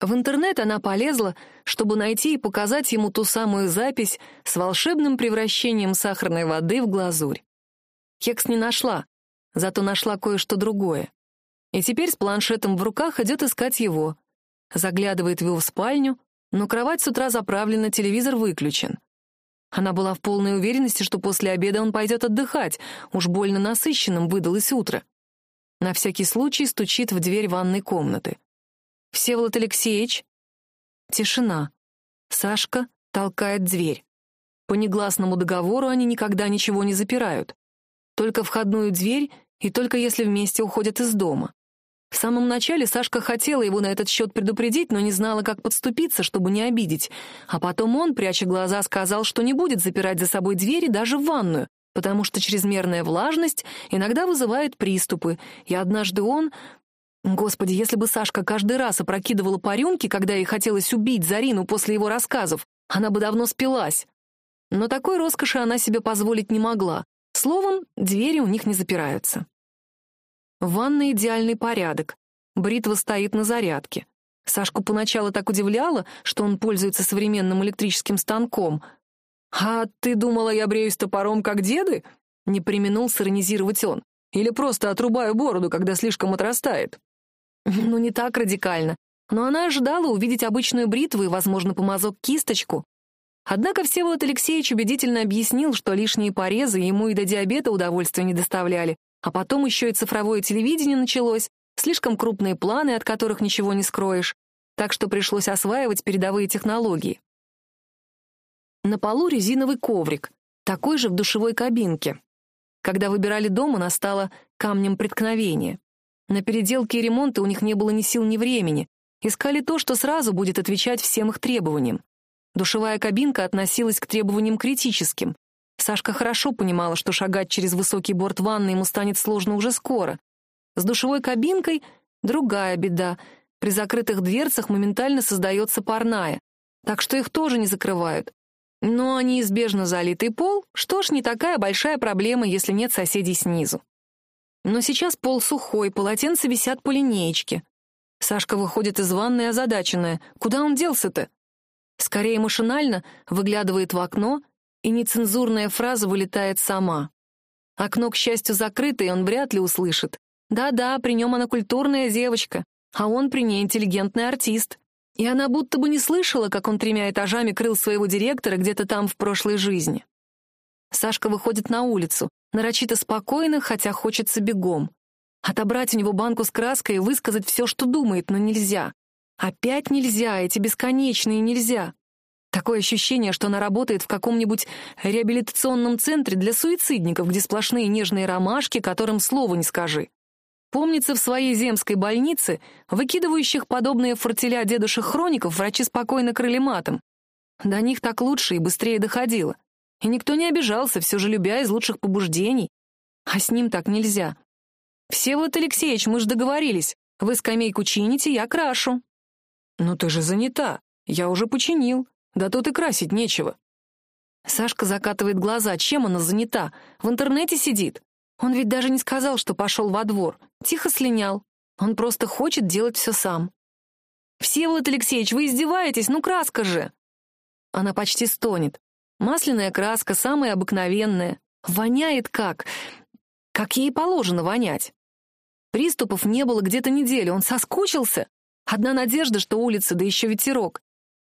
В интернет она полезла, чтобы найти и показать ему ту самую запись с волшебным превращением сахарной воды в глазурь. Кекс не нашла, зато нашла кое-что другое. И теперь с планшетом в руках идет искать его. Заглядывает в его спальню, но кровать с утра заправлена, телевизор выключен. Она была в полной уверенности, что после обеда он пойдет отдыхать, уж больно насыщенным выдалось утро. На всякий случай стучит в дверь ванной комнаты. «Всеволод Алексеевич?» Тишина. Сашка толкает дверь. По негласному договору они никогда ничего не запирают. Только входную дверь и только если вместе уходят из дома. В самом начале Сашка хотела его на этот счет предупредить, но не знала, как подступиться, чтобы не обидеть. А потом он, пряча глаза, сказал, что не будет запирать за собой двери даже в ванную, потому что чрезмерная влажность иногда вызывает приступы, и однажды он... Господи, если бы Сашка каждый раз опрокидывала по рюмке, когда ей хотелось убить Зарину после его рассказов, она бы давно спилась. Но такой роскоши она себе позволить не могла. Словом, двери у них не запираются. В ванной идеальный порядок. Бритва стоит на зарядке. Сашку поначалу так удивляло, что он пользуется современным электрическим станком. «А ты думала, я бреюсь топором, как деды?» — не применул сиронизировать он. «Или просто отрубаю бороду, когда слишком отрастает?» Ну, не так радикально. Но она ожидала увидеть обычную бритву и, возможно, помазок-кисточку. Однако Всеволод Алексеевич убедительно объяснил, что лишние порезы ему и до диабета удовольствия не доставляли, а потом еще и цифровое телевидение началось, слишком крупные планы, от которых ничего не скроешь, так что пришлось осваивать передовые технологии. На полу резиновый коврик, такой же в душевой кабинке. Когда выбирали дом, она стала камнем преткновения. На переделки и ремонты у них не было ни сил, ни времени. Искали то, что сразу будет отвечать всем их требованиям. Душевая кабинка относилась к требованиям критическим. Сашка хорошо понимала, что шагать через высокий борт ванны ему станет сложно уже скоро. С душевой кабинкой другая беда. При закрытых дверцах моментально создается парная, так что их тоже не закрывают. Но неизбежно залитый пол, что ж, не такая большая проблема, если нет соседей снизу. Но сейчас пол сухой, полотенца висят по линеечке. Сашка выходит из ванной озадаченная. Куда он делся-то? Скорее машинально выглядывает в окно — и нецензурная фраза вылетает сама. Окно, к счастью, закрыто, и он вряд ли услышит. Да-да, при нем она культурная девочка, а он при ней интеллигентный артист. И она будто бы не слышала, как он тремя этажами крыл своего директора где-то там в прошлой жизни. Сашка выходит на улицу, нарочито спокойно, хотя хочется бегом. Отобрать у него банку с краской и высказать все, что думает, но нельзя. Опять нельзя, эти бесконечные нельзя. Такое ощущение, что она работает в каком-нибудь реабилитационном центре для суицидников, где сплошные нежные ромашки, которым слова не скажи. Помнится, в своей земской больнице, выкидывающих подобные фортеля дедушек-хроников, врачи спокойно крыли матом. До них так лучше и быстрее доходило. И никто не обижался, все же любя из лучших побуждений. А с ним так нельзя. «Всеволод Алексеевич, мы же договорились. Вы скамейку чините, я крашу». «Ну ты же занята. Я уже починил. Да тут и красить нечего. Сашка закатывает глаза. Чем она занята? В интернете сидит. Он ведь даже не сказал, что пошел во двор. Тихо слинял. Он просто хочет делать все сам. «Всеволод Алексеевич, вы издеваетесь? Ну, краска же!» Она почти стонет. Масляная краска, самая обыкновенная. Воняет как? Как ей положено вонять. Приступов не было где-то неделю, он соскучился. Одна надежда, что улица, да еще ветерок.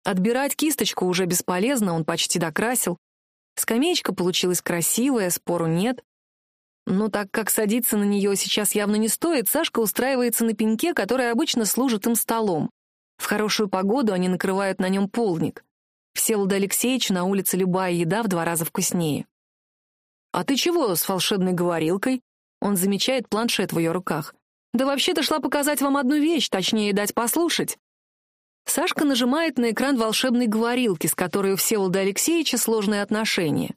Отбирать кисточку уже бесполезно, он почти докрасил. Скамеечка получилась красивая, спору нет. Но так как садиться на нее сейчас явно не стоит, Сашка устраивается на пеньке, который обычно служит им столом. В хорошую погоду они накрывают на нем полник. Всеволода Алексеевича на улице любая еда в два раза вкуснее. «А ты чего с волшебной говорилкой?» Он замечает планшет в ее руках. «Да вообще-то шла показать вам одну вещь, точнее, дать послушать». Сашка нажимает на экран волшебной говорилки, с которой у Всеволода Алексеевича сложные отношения.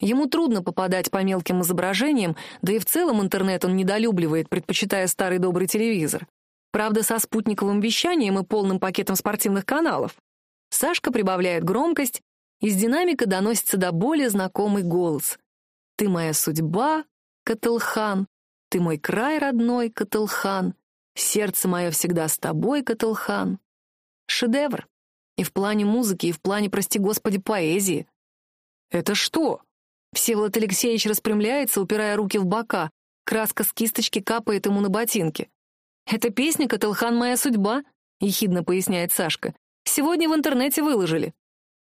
Ему трудно попадать по мелким изображениям, да и в целом интернет он недолюбливает, предпочитая старый добрый телевизор. Правда, со спутниковым вещанием и полным пакетом спортивных каналов. Сашка прибавляет громкость, из динамика доносится до более знакомый голос. «Ты моя судьба, Катылхан, ты мой край родной, Катылхан, сердце мое всегда с тобой, Катылхан». Шедевр. И в плане музыки, и в плане, прости господи, поэзии. «Это что?» Всеволод Алексеевич распрямляется, упирая руки в бока. Краска с кисточки капает ему на ботинки. «Это песня «Каталхан. Моя судьба», — ехидно поясняет Сашка. «Сегодня в интернете выложили».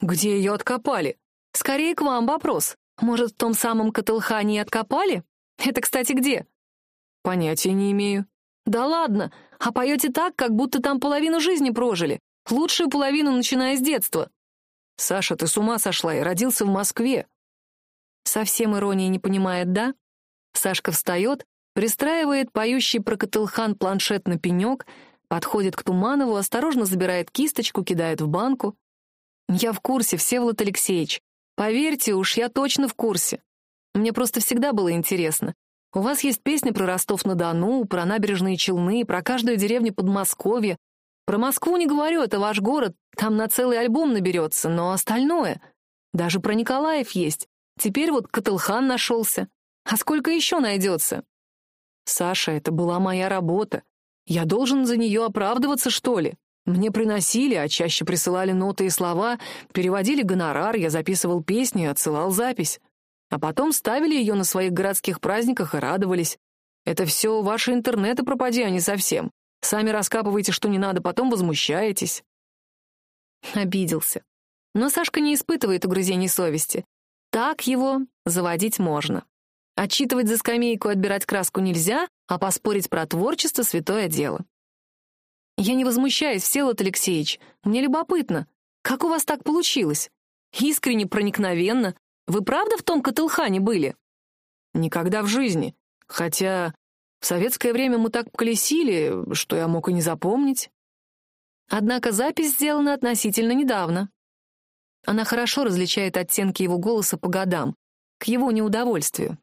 «Где ее откопали?» «Скорее к вам вопрос. Может, в том самом Каталхане и откопали? Это, кстати, где?» «Понятия не имею». «Да ладно, а поете так, как будто там половину жизни прожили. Лучшую половину, начиная с детства». «Саша, ты с ума сошла и родился в Москве». Совсем иронии не понимает, да? Сашка встает, пристраивает поющий про Катылхан планшет на пенек, подходит к Туманову, осторожно забирает кисточку, кидает в банку. «Я в курсе, Всеволод Алексеевич. Поверьте уж, я точно в курсе. Мне просто всегда было интересно. У вас есть песни про Ростов-на-Дону, про набережные Челны, про каждую деревню Подмосковья. Про Москву не говорю, это ваш город, там на целый альбом наберется, но остальное... Даже про Николаев есть. Теперь вот Катылхан нашелся. А сколько еще найдется? Саша, это была моя работа. Я должен за нее оправдываться, что ли? Мне приносили, а чаще присылали ноты и слова, переводили гонорар, я записывал песни и отсылал запись. А потом ставили ее на своих городских праздниках и радовались. Это все ваши интернеты пропади, а не совсем. Сами раскапываете, что не надо, потом возмущаетесь. Обиделся. Но Сашка не испытывает угрызений совести. Так его заводить можно. Отчитывать за скамейку отбирать краску нельзя, а поспорить про творчество — святое дело. Я не возмущаюсь, Всеволод Алексеевич. Мне любопытно. Как у вас так получилось? Искренне, проникновенно. Вы правда в том Катылхане были? Никогда в жизни. Хотя в советское время мы так колесили, что я мог и не запомнить. Однако запись сделана относительно недавно. Она хорошо различает оттенки его голоса по годам, к его неудовольствию.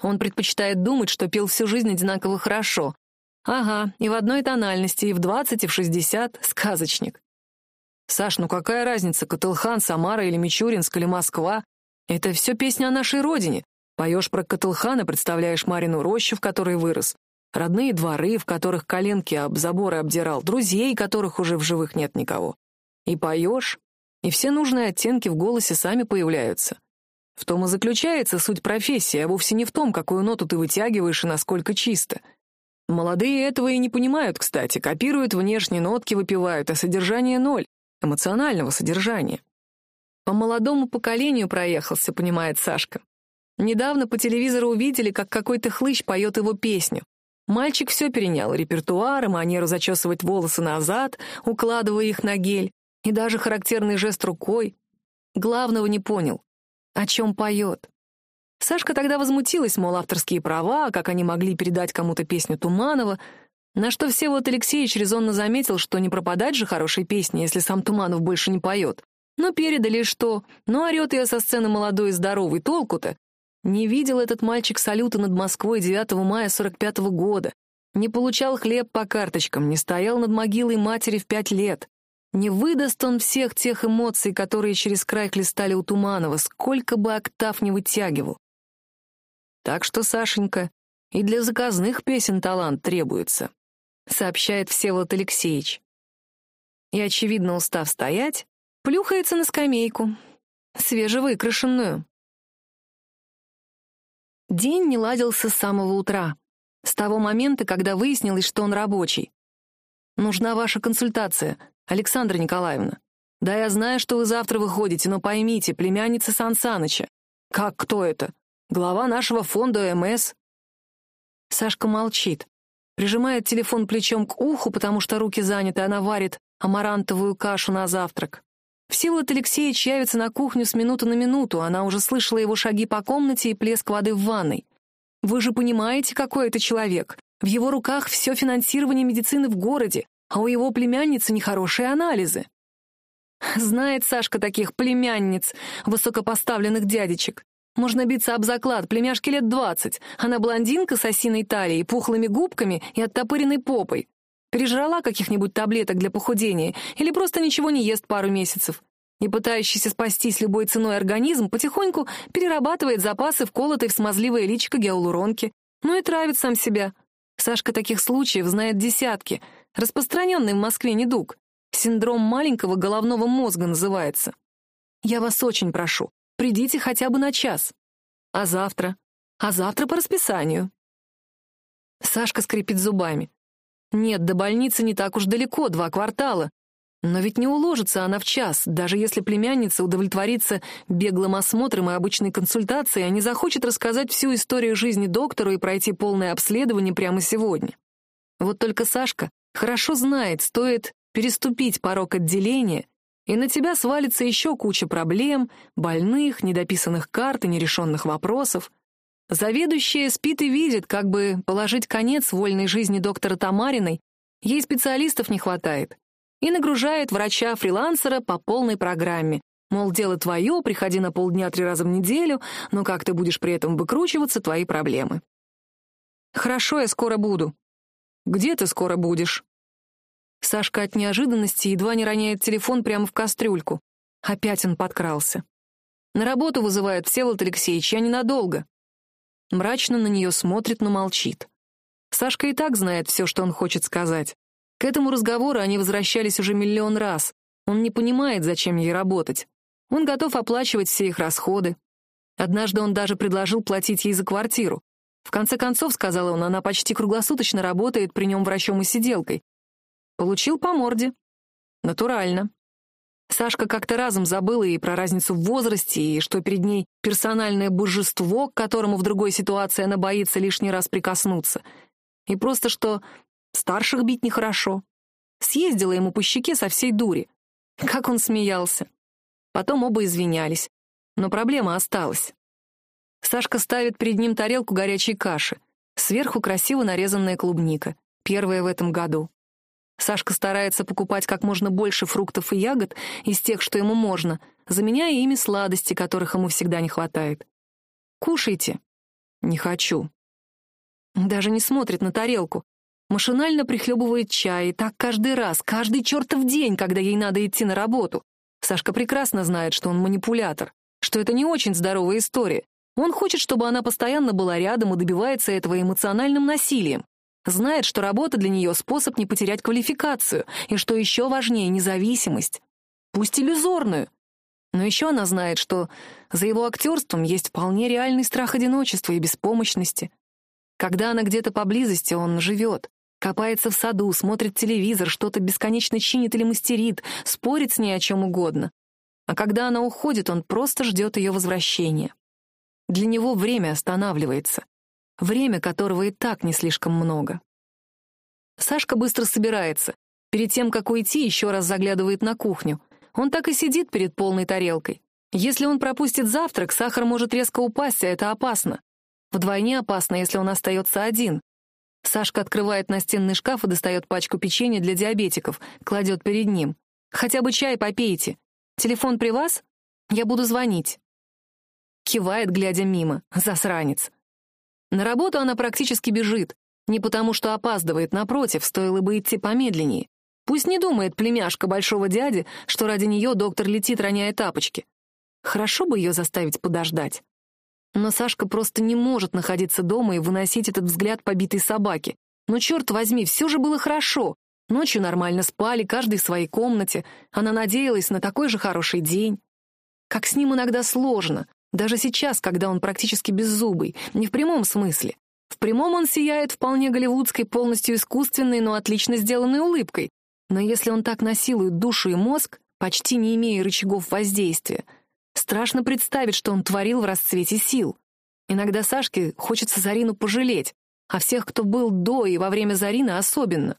Он предпочитает думать, что пел всю жизнь одинаково хорошо. Ага, и в одной тональности, и в двадцать, и в шестьдесят — сказочник. Саш, ну какая разница, Катылхан, Самара или Мичуринск или Москва? Это все песня о нашей родине. Поешь про Катылхана, представляешь Марину рощу, в которой вырос. Родные дворы, в которых коленки об заборы обдирал, друзей, которых уже в живых нет никого. И поешь, и все нужные оттенки в голосе сами появляются. В том и заключается суть профессии, а вовсе не в том, какую ноту ты вытягиваешь и насколько чисто. Молодые этого и не понимают, кстати, копируют внешние нотки, выпивают, а содержание ноль, эмоционального содержания. По молодому поколению проехался, понимает Сашка. Недавно по телевизору увидели, как какой-то хлыщ поет его песню. Мальчик все перенял — репертуар, манеру зачесывать волосы назад, укладывая их на гель, и даже характерный жест рукой. Главного не понял. О чем поет? Сашка тогда возмутилась, мол, авторские права, как они могли передать кому-то песню Туманова, на что Всеволод Алексеевич резонно заметил, что не пропадать же хорошей песни, если сам Туманов больше не поет. Но передали что? Ну, орет ее со сцены молодой и здоровый, толку-то? Не видел этот мальчик салюта над Москвой 9 мая 45 -го года. Не получал хлеб по карточкам, не стоял над могилой матери в пять лет. Не выдаст он всех тех эмоций, которые через край хлестали у Туманова, сколько бы октав не вытягивал. Так что, Сашенька, и для заказных песен талант требуется, сообщает Всеволод Алексеевич. И, очевидно, устав стоять, плюхается на скамейку, свежевыкрашенную. День не ладился с самого утра, с того момента, когда выяснилось, что он рабочий. «Нужна ваша консультация», «Александра Николаевна, да я знаю, что вы завтра выходите, но поймите, племянница Сан Саныча. Как кто это? Глава нашего фонда МС?» Сашка молчит, прижимает телефон плечом к уху, потому что руки заняты, она варит амарантовую кашу на завтрак. Всеволод Алексеевич явится на кухню с минуты на минуту, она уже слышала его шаги по комнате и плеск воды в ванной. Вы же понимаете, какой это человек. В его руках все финансирование медицины в городе а у его племянницы нехорошие анализы. Знает Сашка таких племянниц, высокопоставленных дядечек. Можно биться об заклад, племяшке лет двадцать. Она блондинка с осиной талией, пухлыми губками и оттопыренной попой. Пережрала каких-нибудь таблеток для похудения или просто ничего не ест пару месяцев. И пытающийся спастись любой ценой организм потихоньку перерабатывает запасы в колотой в смазливое личико гиалуронки. Ну и травит сам себя. Сашка таких случаев знает десятки — Распространенный в Москве недуг. Синдром маленького головного мозга называется. Я вас очень прошу, придите хотя бы на час. А завтра? А завтра по расписанию. Сашка скрипит зубами. Нет, до больницы не так уж далеко, два квартала. Но ведь не уложится она в час, даже если племянница удовлетворится беглым осмотром и обычной консультацией, а не захочет рассказать всю историю жизни доктору и пройти полное обследование прямо сегодня. Вот только Сашка хорошо знает, стоит переступить порог отделения, и на тебя свалится еще куча проблем, больных, недописанных карт и нерешенных вопросов. Заведующая спит и видит, как бы положить конец вольной жизни доктора Тамариной, ей специалистов не хватает и нагружает врача-фрилансера по полной программе. Мол, дело твое, приходи на полдня три раза в неделю, но как ты будешь при этом выкручиваться, твои проблемы. Хорошо, я скоро буду. Где ты скоро будешь? Сашка от неожиданности едва не роняет телефон прямо в кастрюльку. Опять он подкрался. На работу вызывает Всеволод Алексеевич, я ненадолго. Мрачно на нее смотрит, но молчит. Сашка и так знает все, что он хочет сказать. К этому разговору они возвращались уже миллион раз. Он не понимает, зачем ей работать. Он готов оплачивать все их расходы. Однажды он даже предложил платить ей за квартиру. В конце концов, сказал он, она почти круглосуточно работает при нем врачом и сиделкой. Получил по морде. Натурально. Сашка как-то разом забыла и про разницу в возрасте, и что перед ней персональное божество, к которому в другой ситуации она боится лишний раз прикоснуться. И просто что Старших бить нехорошо. Съездила ему по щеке со всей дури. Как он смеялся. Потом оба извинялись. Но проблема осталась. Сашка ставит перед ним тарелку горячей каши. Сверху красиво нарезанная клубника. Первая в этом году. Сашка старается покупать как можно больше фруктов и ягод из тех, что ему можно, заменяя ими сладости, которых ему всегда не хватает. «Кушайте». «Не хочу». Даже не смотрит на тарелку, Машинально прихлебывает чай, и так каждый раз, каждый чертов день, когда ей надо идти на работу. Сашка прекрасно знает, что он манипулятор, что это не очень здоровая история. Он хочет, чтобы она постоянно была рядом и добивается этого эмоциональным насилием. Знает, что работа для нее — способ не потерять квалификацию, и что еще важнее — независимость. Пусть иллюзорную. Но еще она знает, что за его актерством есть вполне реальный страх одиночества и беспомощности. Когда она где-то поблизости, он живет. Копается в саду, смотрит телевизор, что-то бесконечно чинит или мастерит, спорит с ней о чем угодно. А когда она уходит, он просто ждет ее возвращения. Для него время останавливается. Время, которого и так не слишком много. Сашка быстро собирается. Перед тем, как уйти, еще раз заглядывает на кухню. Он так и сидит перед полной тарелкой. Если он пропустит завтрак, сахар может резко упасть, а это опасно. Вдвойне опасно, если он остается один. Сашка открывает настенный шкаф и достает пачку печенья для диабетиков, кладет перед ним. «Хотя бы чай попейте. Телефон при вас? Я буду звонить». Кивает, глядя мимо. Засранец. На работу она практически бежит. Не потому, что опаздывает, напротив, стоило бы идти помедленнее. Пусть не думает племяшка большого дяди, что ради нее доктор летит, роняя тапочки. Хорошо бы ее заставить подождать. Но Сашка просто не может находиться дома и выносить этот взгляд побитой собаки. Но черт возьми, все же было хорошо. Ночью нормально спали, каждый в своей комнате. Она надеялась на такой же хороший день. Как с ним иногда сложно, даже сейчас, когда он практически беззубый, не в прямом смысле. В прямом он сияет вполне голливудской, полностью искусственной, но отлично сделанной улыбкой. Но если он так насилует душу и мозг, почти не имея рычагов воздействия — Страшно представить, что он творил в расцвете сил. Иногда Сашке хочется Зарину пожалеть, а всех, кто был до и во время Зарины, особенно.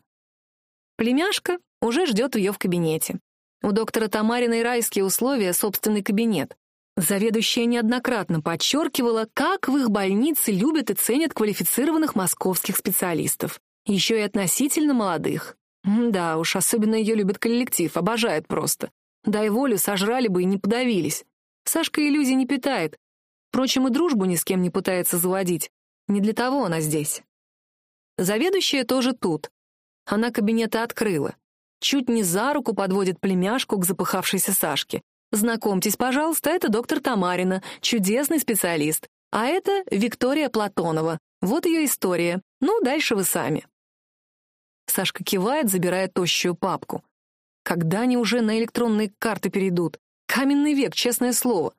Племяшка уже ждет ее в кабинете. У доктора Тамариной райские условия — собственный кабинет. Заведующая неоднократно подчеркивала, как в их больнице любят и ценят квалифицированных московских специалистов. Еще и относительно молодых. Да уж, особенно ее любит коллектив, обожает просто. Дай волю, сожрали бы и не подавились. Сашка иллюзий не питает. Впрочем, и дружбу ни с кем не пытается заводить. Не для того она здесь. Заведующая тоже тут. Она кабинета открыла. Чуть не за руку подводит племяшку к запыхавшейся Сашке. «Знакомьтесь, пожалуйста, это доктор Тамарина, чудесный специалист. А это Виктория Платонова. Вот ее история. Ну, дальше вы сами». Сашка кивает, забирая тощую папку. Когда они уже на электронные карты перейдут? Каменный век, честное слово.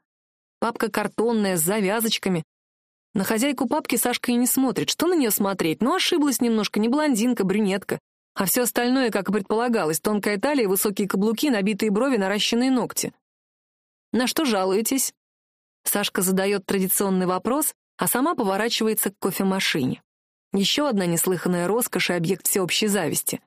Папка картонная, с завязочками. На хозяйку папки Сашка и не смотрит. Что на нее смотреть? Ну, ошиблась немножко, не блондинка, брюнетка. А все остальное, как и предполагалось, тонкая талия, высокие каблуки, набитые брови, наращенные ногти. На что жалуетесь? Сашка задает традиционный вопрос, а сама поворачивается к кофемашине. Еще одна неслыханная роскошь и объект всеобщей зависти.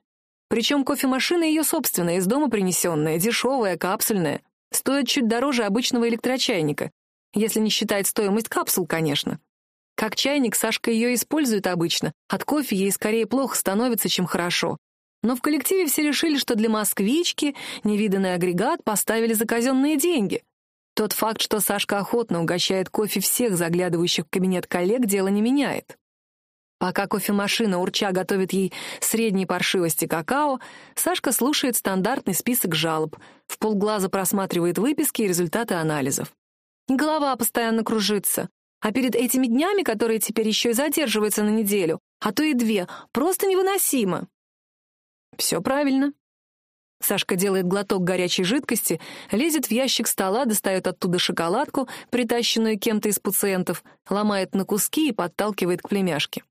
Причем кофемашина ее собственная, из дома принесенная, дешевая, капсульная. Стоит чуть дороже обычного электрочайника, если не считать стоимость капсул, конечно. Как чайник Сашка ее использует обычно. От кофе ей скорее плохо становится, чем хорошо. Но в коллективе все решили, что для москвички невиданный агрегат поставили за казенные деньги. Тот факт, что Сашка охотно угощает кофе всех заглядывающих в кабинет коллег, дело не меняет. Пока кофемашина урча готовит ей средней паршивости какао, Сашка слушает стандартный список жалоб, в полглаза просматривает выписки и результаты анализов. Голова постоянно кружится. А перед этими днями, которые теперь еще и задерживаются на неделю, а то и две, просто невыносимо. Все правильно. Сашка делает глоток горячей жидкости, лезет в ящик стола, достает оттуда шоколадку, притащенную кем-то из пациентов, ломает на куски и подталкивает к племяшке.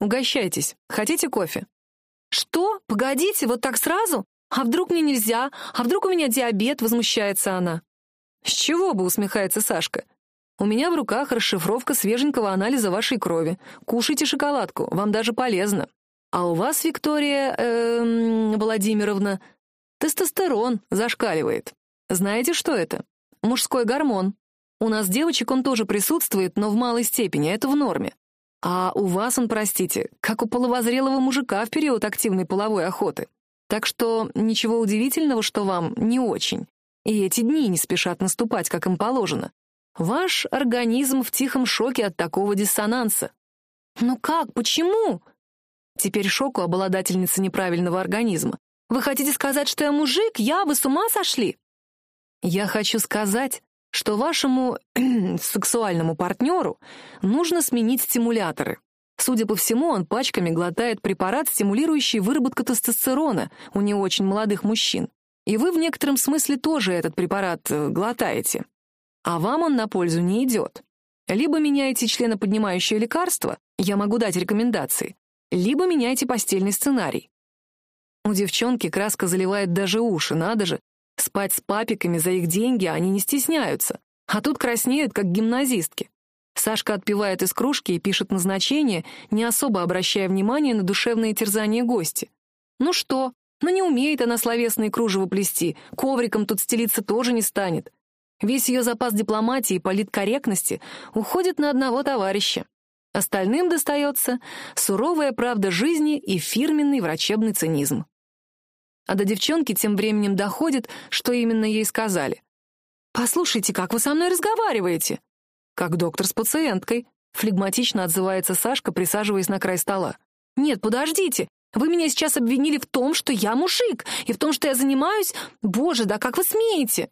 «Угощайтесь. Хотите кофе?» «Что? Погодите, вот так сразу? А вдруг мне нельзя? А вдруг у меня диабет?» — возмущается она. «С чего бы?» — усмехается Сашка. «У меня в руках расшифровка свеженького анализа вашей крови. Кушайте шоколадку, вам даже полезно. А у вас, Виктория эм, Владимировна, Тестостерон зашкаливает. Знаете, что это? Мужской гормон. У нас девочек он тоже присутствует, но в малой степени, это в норме. А у вас он, простите, как у половозрелого мужика в период активной половой охоты. Так что ничего удивительного, что вам не очень. И эти дни не спешат наступать, как им положено. Ваш организм в тихом шоке от такого диссонанса. Ну как, почему? Теперь шоку обладательницы неправильного организма. Вы хотите сказать, что я мужик? Я? Вы с ума сошли?» «Я хочу сказать, что вашему сексуальному партнеру нужно сменить стимуляторы. Судя по всему, он пачками глотает препарат, стимулирующий выработку тестостерона у не очень молодых мужчин. И вы в некотором смысле тоже этот препарат э, глотаете. А вам он на пользу не идет. Либо меняете членоподнимающее лекарство, я могу дать рекомендации, либо меняйте постельный сценарий. У девчонки краска заливает даже уши, надо же. Спать с папиками за их деньги они не стесняются. А тут краснеют, как гимназистки. Сашка отпивает из кружки и пишет назначение, не особо обращая внимания на душевные терзания гости. Ну что, ну не умеет она словесные кружева плести, ковриком тут стелиться тоже не станет. Весь ее запас дипломатии и политкорректности уходит на одного товарища. Остальным достается суровая правда жизни и фирменный врачебный цинизм. А до девчонки тем временем доходит, что именно ей сказали. «Послушайте, как вы со мной разговариваете?» «Как доктор с пациенткой», — флегматично отзывается Сашка, присаживаясь на край стола. «Нет, подождите. Вы меня сейчас обвинили в том, что я мужик, и в том, что я занимаюсь... Боже, да как вы смеете?»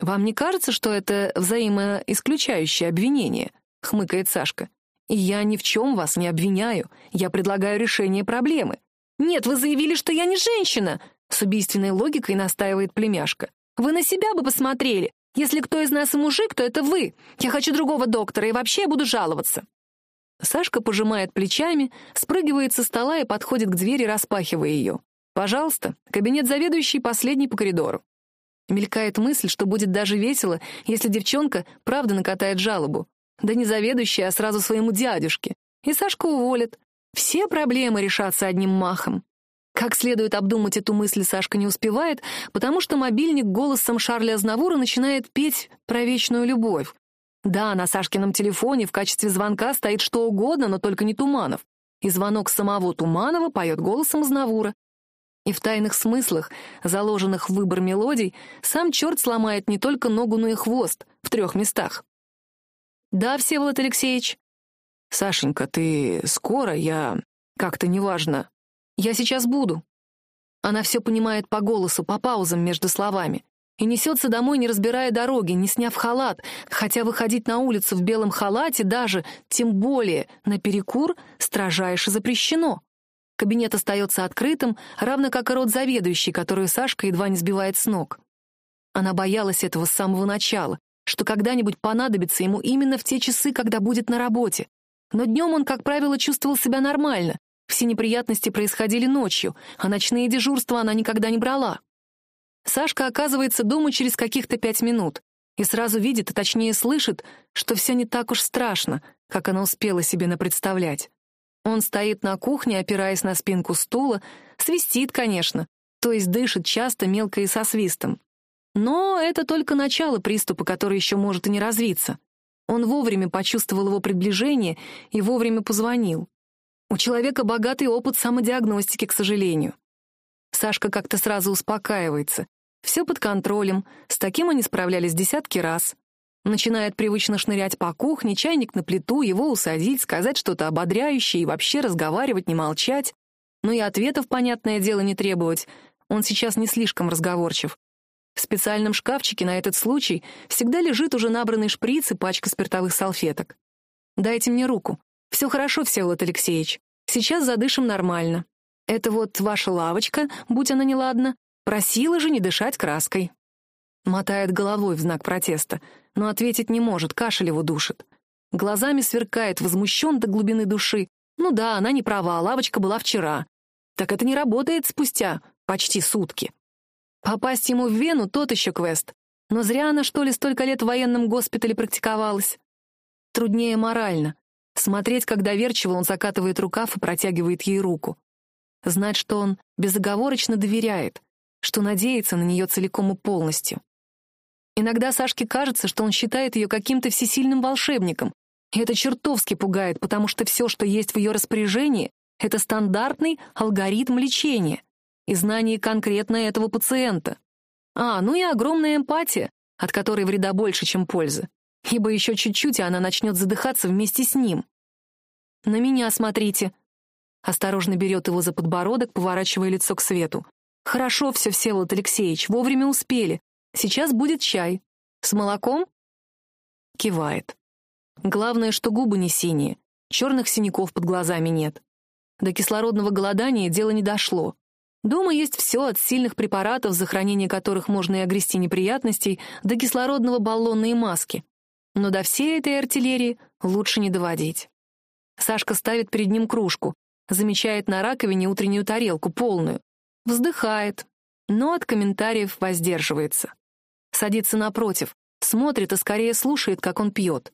«Вам не кажется, что это взаимоисключающее обвинение?» — хмыкает Сашка. «И я ни в чем вас не обвиняю. Я предлагаю решение проблемы. «Нет, вы заявили, что я не женщина!» С убийственной логикой настаивает племяшка. «Вы на себя бы посмотрели. Если кто из нас и мужик, то это вы. Я хочу другого доктора, и вообще я буду жаловаться». Сашка пожимает плечами, спрыгивает со стола и подходит к двери, распахивая ее. «Пожалуйста, кабинет заведующий последний по коридору». Мелькает мысль, что будет даже весело, если девчонка правда накатает жалобу. Да не заведующая, а сразу своему дядюшке. И Сашка уволит, все проблемы решатся одним махом. Как следует обдумать эту мысль Сашка не успевает, потому что мобильник голосом Шарля Азнавура начинает петь про вечную любовь. Да, на Сашкином телефоне в качестве звонка стоит что угодно, но только не Туманов. И звонок самого Туманова поет голосом Азнавура. И в тайных смыслах, заложенных в выбор мелодий, сам черт сломает не только ногу, но и хвост в трех местах. «Да, Всеволод Алексеевич», «Сашенька, ты скоро? Я... Как-то неважно. Я сейчас буду». Она все понимает по голосу, по паузам между словами. И несется домой, не разбирая дороги, не сняв халат, хотя выходить на улицу в белом халате даже, тем более, на перекур, строжайше запрещено. Кабинет остается открытым, равно как и рот заведующий, которую Сашка едва не сбивает с ног. Она боялась этого с самого начала, что когда-нибудь понадобится ему именно в те часы, когда будет на работе. Но днем он, как правило, чувствовал себя нормально. Все неприятности происходили ночью, а ночные дежурства она никогда не брала. Сашка оказывается дома через каких-то пять минут и сразу видит, а точнее слышит, что все не так уж страшно, как она успела себе напредставлять. Он стоит на кухне, опираясь на спинку стула, свистит, конечно, то есть дышит часто, мелко и со свистом. Но это только начало приступа, который еще может и не развиться. Он вовремя почувствовал его приближение и вовремя позвонил. У человека богатый опыт самодиагностики, к сожалению. Сашка как-то сразу успокаивается. Все под контролем, с таким они справлялись десятки раз. Начинает привычно шнырять по кухне, чайник на плиту, его усадить, сказать что-то ободряющее и вообще разговаривать, не молчать. Но и ответов, понятное дело, не требовать. Он сейчас не слишком разговорчив. В специальном шкафчике на этот случай всегда лежит уже набранный шприц и пачка спиртовых салфеток. «Дайте мне руку. Все хорошо, Всеволод Алексеевич. Сейчас задышим нормально. Это вот ваша лавочка, будь она неладна. Просила же не дышать краской». Мотает головой в знак протеста, но ответить не может, кашель его душит. Глазами сверкает, возмущен до глубины души. Ну да, она не права, лавочка была вчера. Так это не работает спустя почти сутки. Попасть ему в Вену — тот еще квест. Но зря она, что ли, столько лет в военном госпитале практиковалась. Труднее морально. Смотреть, как доверчиво он закатывает рукав и протягивает ей руку. Знать, что он безоговорочно доверяет, что надеется на нее целиком и полностью. Иногда Сашке кажется, что он считает ее каким-то всесильным волшебником, и это чертовски пугает, потому что все, что есть в ее распоряжении, это стандартный алгоритм лечения и знание конкретно этого пациента. А, ну и огромная эмпатия, от которой вреда больше, чем пользы, ибо еще чуть-чуть, и она начнет задыхаться вместе с ним. «На меня смотрите», Осторожно берет его за подбородок, поворачивая лицо к свету. «Хорошо все, Всеволод Алексеевич, вовремя успели. Сейчас будет чай. С молоком?» Кивает. Главное, что губы не синие, черных синяков под глазами нет. До кислородного голодания дело не дошло. Дома есть все от сильных препаратов, за хранение которых можно и огрести неприятностей, до кислородного баллона и маски. Но до всей этой артиллерии лучше не доводить. Сашка ставит перед ним кружку, замечает на раковине утреннюю тарелку, полную. Вздыхает, но от комментариев воздерживается. Садится напротив, смотрит и скорее слушает, как он пьет.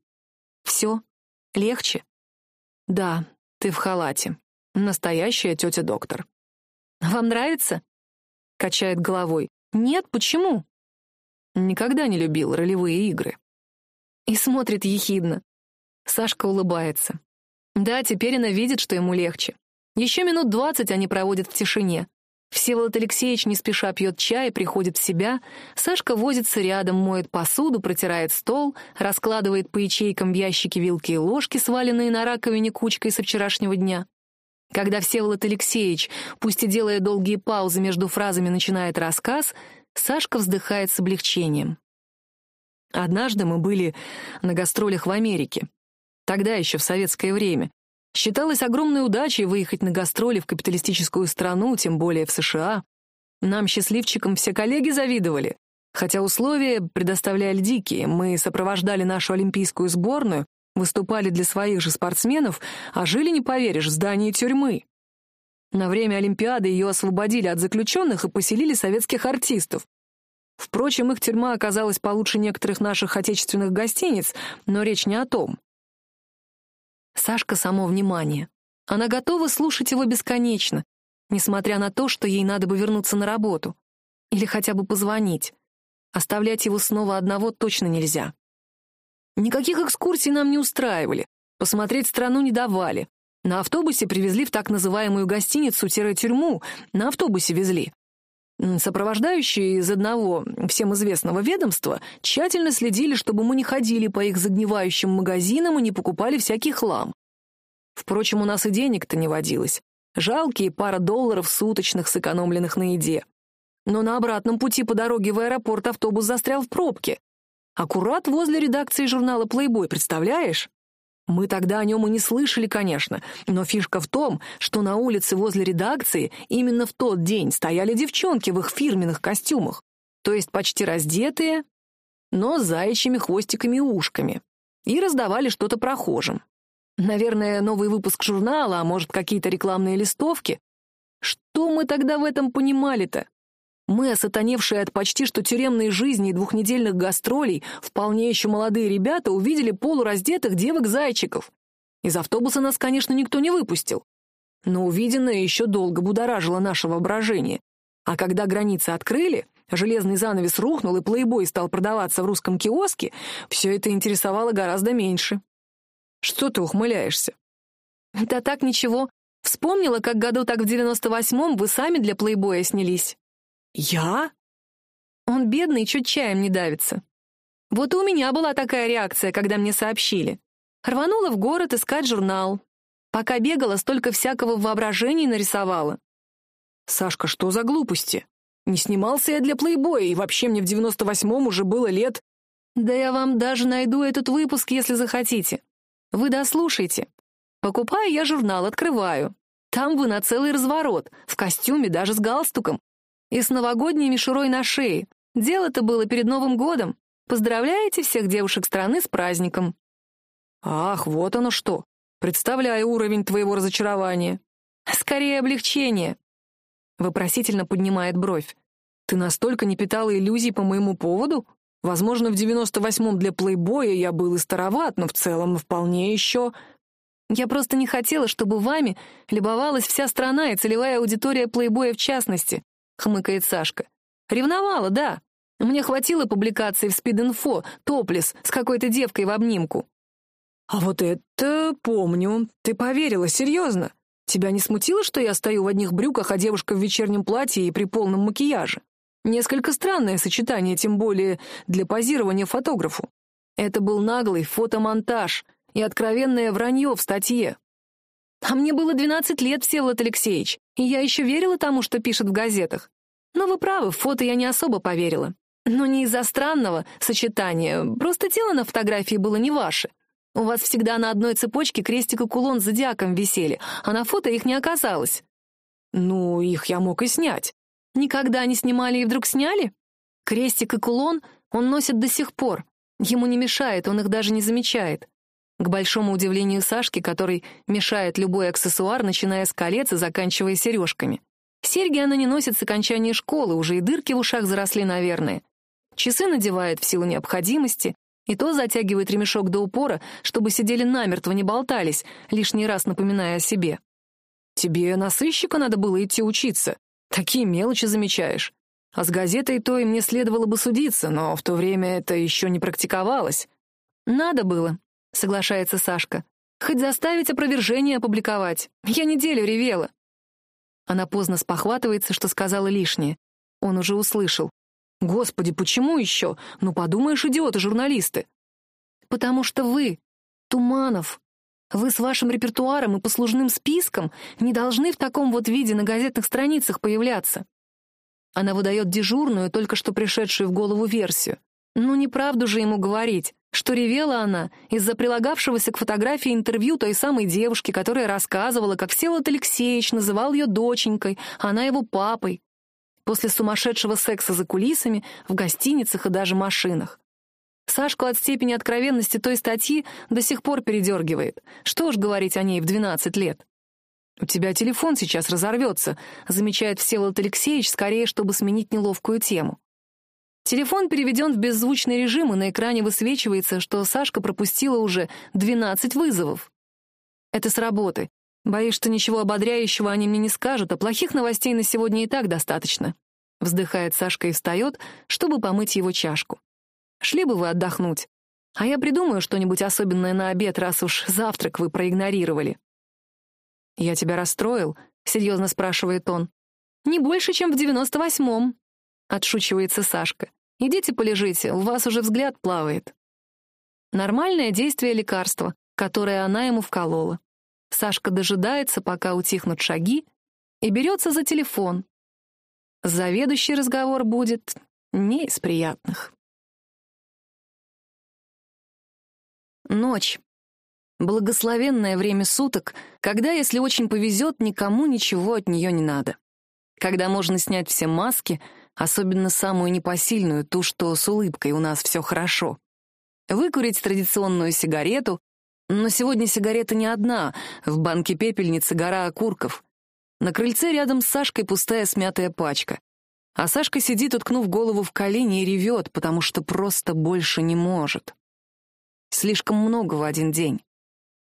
Все? Легче? Да, ты в халате. Настоящая тетя-доктор. Вам нравится? Качает головой. Нет, почему? Никогда не любил ролевые игры. И смотрит ехидно. Сашка улыбается. Да, теперь она видит, что ему легче. Еще минут двадцать они проводят в тишине. Всеволод Алексеевич не спеша пьет чай, приходит в себя. Сашка возится рядом, моет посуду, протирает стол, раскладывает по ячейкам в ящике вилки и ложки, сваленные на раковине кучкой со вчерашнего дня. Когда Всеволод Алексеевич, пусть и делая долгие паузы между фразами, начинает рассказ, Сашка вздыхает с облегчением. Однажды мы были на гастролях в Америке. Тогда еще в советское время. Считалось огромной удачей выехать на гастроли в капиталистическую страну, тем более в США. Нам, счастливчикам, все коллеги завидовали. Хотя условия предоставляли дикие. Мы сопровождали нашу олимпийскую сборную, выступали для своих же спортсменов, а жили, не поверишь, в здании тюрьмы. На время Олимпиады ее освободили от заключенных и поселили советских артистов. Впрочем, их тюрьма оказалась получше некоторых наших отечественных гостиниц, но речь не о том. Сашка само внимание. Она готова слушать его бесконечно, несмотря на то, что ей надо бы вернуться на работу. Или хотя бы позвонить. Оставлять его снова одного точно нельзя. Никаких экскурсий нам не устраивали, посмотреть страну не давали. На автобусе привезли в так называемую гостиницу-тюрьму, на автобусе везли. Сопровождающие из одного всем известного ведомства тщательно следили, чтобы мы не ходили по их загнивающим магазинам и не покупали всякий хлам. Впрочем, у нас и денег-то не водилось. Жалкие пара долларов суточных, сэкономленных на еде. Но на обратном пути по дороге в аэропорт автобус застрял в пробке. Аккурат возле редакции журнала «Плейбой», представляешь? Мы тогда о нем и не слышали, конечно, но фишка в том, что на улице возле редакции именно в тот день стояли девчонки в их фирменных костюмах, то есть почти раздетые, но с заячьими хвостиками и ушками, и раздавали что-то прохожим. Наверное, новый выпуск журнала, а может, какие-то рекламные листовки. Что мы тогда в этом понимали-то? Мы, осатаневшие от почти что тюремной жизни и двухнедельных гастролей, вполне еще молодые ребята, увидели полураздетых девок-зайчиков. Из автобуса нас, конечно, никто не выпустил. Но увиденное еще долго будоражило наше воображение. А когда границы открыли, железный занавес рухнул, и плейбой стал продаваться в русском киоске, все это интересовало гораздо меньше. Что ты ухмыляешься? Да так ничего. Вспомнила, как году так в девяносто восьмом вы сами для плейбоя снялись. Я? Он бедный, чуть чаем не давится. Вот и у меня была такая реакция, когда мне сообщили. Рванула в город искать журнал. Пока бегала, столько всякого в воображении нарисовала. Сашка, что за глупости? Не снимался я для плейбоя, и вообще мне в девяносто восьмом уже было лет... Да я вам даже найду этот выпуск, если захотите. Вы дослушайте. Покупаю я журнал, открываю. Там вы на целый разворот, в костюме, даже с галстуком. И с новогодней мишурой на шее. Дело-то было перед Новым годом. Поздравляете всех девушек страны с праздником. Ах, вот оно что. Представляю уровень твоего разочарования. Скорее облегчение. Вопросительно поднимает бровь. Ты настолько не питала иллюзий по моему поводу? Возможно, в девяносто восьмом для плейбоя я был и староват, но в целом вполне еще... Я просто не хотела, чтобы вами любовалась вся страна и целевая аудитория плейбоя в частности, хмыкает Сашка. Ревновала, да. Мне хватило публикаций в спид-инфо, топлес, с какой-то девкой в обнимку. А вот это помню. Ты поверила, серьезно? Тебя не смутило, что я стою в одних брюках, а девушка в вечернем платье и при полном макияже? Несколько странное сочетание, тем более для позирования фотографу. Это был наглый фотомонтаж и откровенное вранье в статье. А мне было 12 лет, Всеволод Алексеевич, и я еще верила тому, что пишет в газетах. Но вы правы, в фото я не особо поверила. Но не из-за странного сочетания, просто тело на фотографии было не ваше. У вас всегда на одной цепочке крестик и кулон с зодиаком висели, а на фото их не оказалось. Ну, их я мог и снять. Никогда не снимали и вдруг сняли? Крестик и кулон он носит до сих пор. Ему не мешает, он их даже не замечает. К большому удивлению Сашки, который мешает любой аксессуар, начиная с колец и заканчивая сережками. Серьги она не носит с окончания школы, уже и дырки в ушах заросли, наверное. Часы надевает в силу необходимости, и то затягивает ремешок до упора, чтобы сидели намертво, не болтались, лишний раз напоминая о себе. «Тебе на сыщика надо было идти учиться», Такие мелочи замечаешь. А с газетой то и мне следовало бы судиться, но в то время это еще не практиковалось. Надо было, соглашается Сашка. Хоть заставить опровержение опубликовать. Я неделю ревела. Она поздно спохватывается, что сказала лишнее. Он уже услышал. Господи, почему еще? Ну, подумаешь, идиоты-журналисты. Потому что вы, Туманов, вы с вашим репертуаром и послужным списком не должны в таком вот виде на газетных страницах появляться. Она выдает дежурную, только что пришедшую в голову версию. Ну, неправду же ему говорить, что ревела она из-за прилагавшегося к фотографии интервью той самой девушки, которая рассказывала, как Всеволод Алексеевич называл ее доченькой, а она его папой. После сумасшедшего секса за кулисами, в гостиницах и даже машинах. Сашку от степени откровенности той статьи до сих пор передергивает. Что уж говорить о ней в 12 лет. «У тебя телефон сейчас разорвется», — замечает Всеволод Алексеевич, скорее, чтобы сменить неловкую тему. Телефон переведен в беззвучный режим, и на экране высвечивается, что Сашка пропустила уже 12 вызовов. Это с работы. Боюсь, что ничего ободряющего они мне не скажут, а плохих новостей на сегодня и так достаточно. Вздыхает Сашка и встает, чтобы помыть его чашку. Шли бы вы отдохнуть. А я придумаю что-нибудь особенное на обед, раз уж завтрак вы проигнорировали». «Я тебя расстроил?» — серьезно спрашивает он. «Не больше, чем в девяносто восьмом», — отшучивается Сашка. «Идите полежите, у вас уже взгляд плавает». Нормальное действие лекарства, которое она ему вколола. Сашка дожидается, пока утихнут шаги, и берется за телефон. Заведующий разговор будет не из приятных. Ночь. Благословенное время суток, когда, если очень повезет, никому ничего от нее не надо. Когда можно снять все маски, особенно самую непосильную, ту, что с улыбкой «у нас все хорошо». Выкурить традиционную сигарету, но сегодня сигарета не одна, в банке пепельницы гора окурков. На крыльце рядом с Сашкой пустая смятая пачка. А Сашка сидит, уткнув голову в колени и ревет, потому что просто больше не может. Слишком много в один день.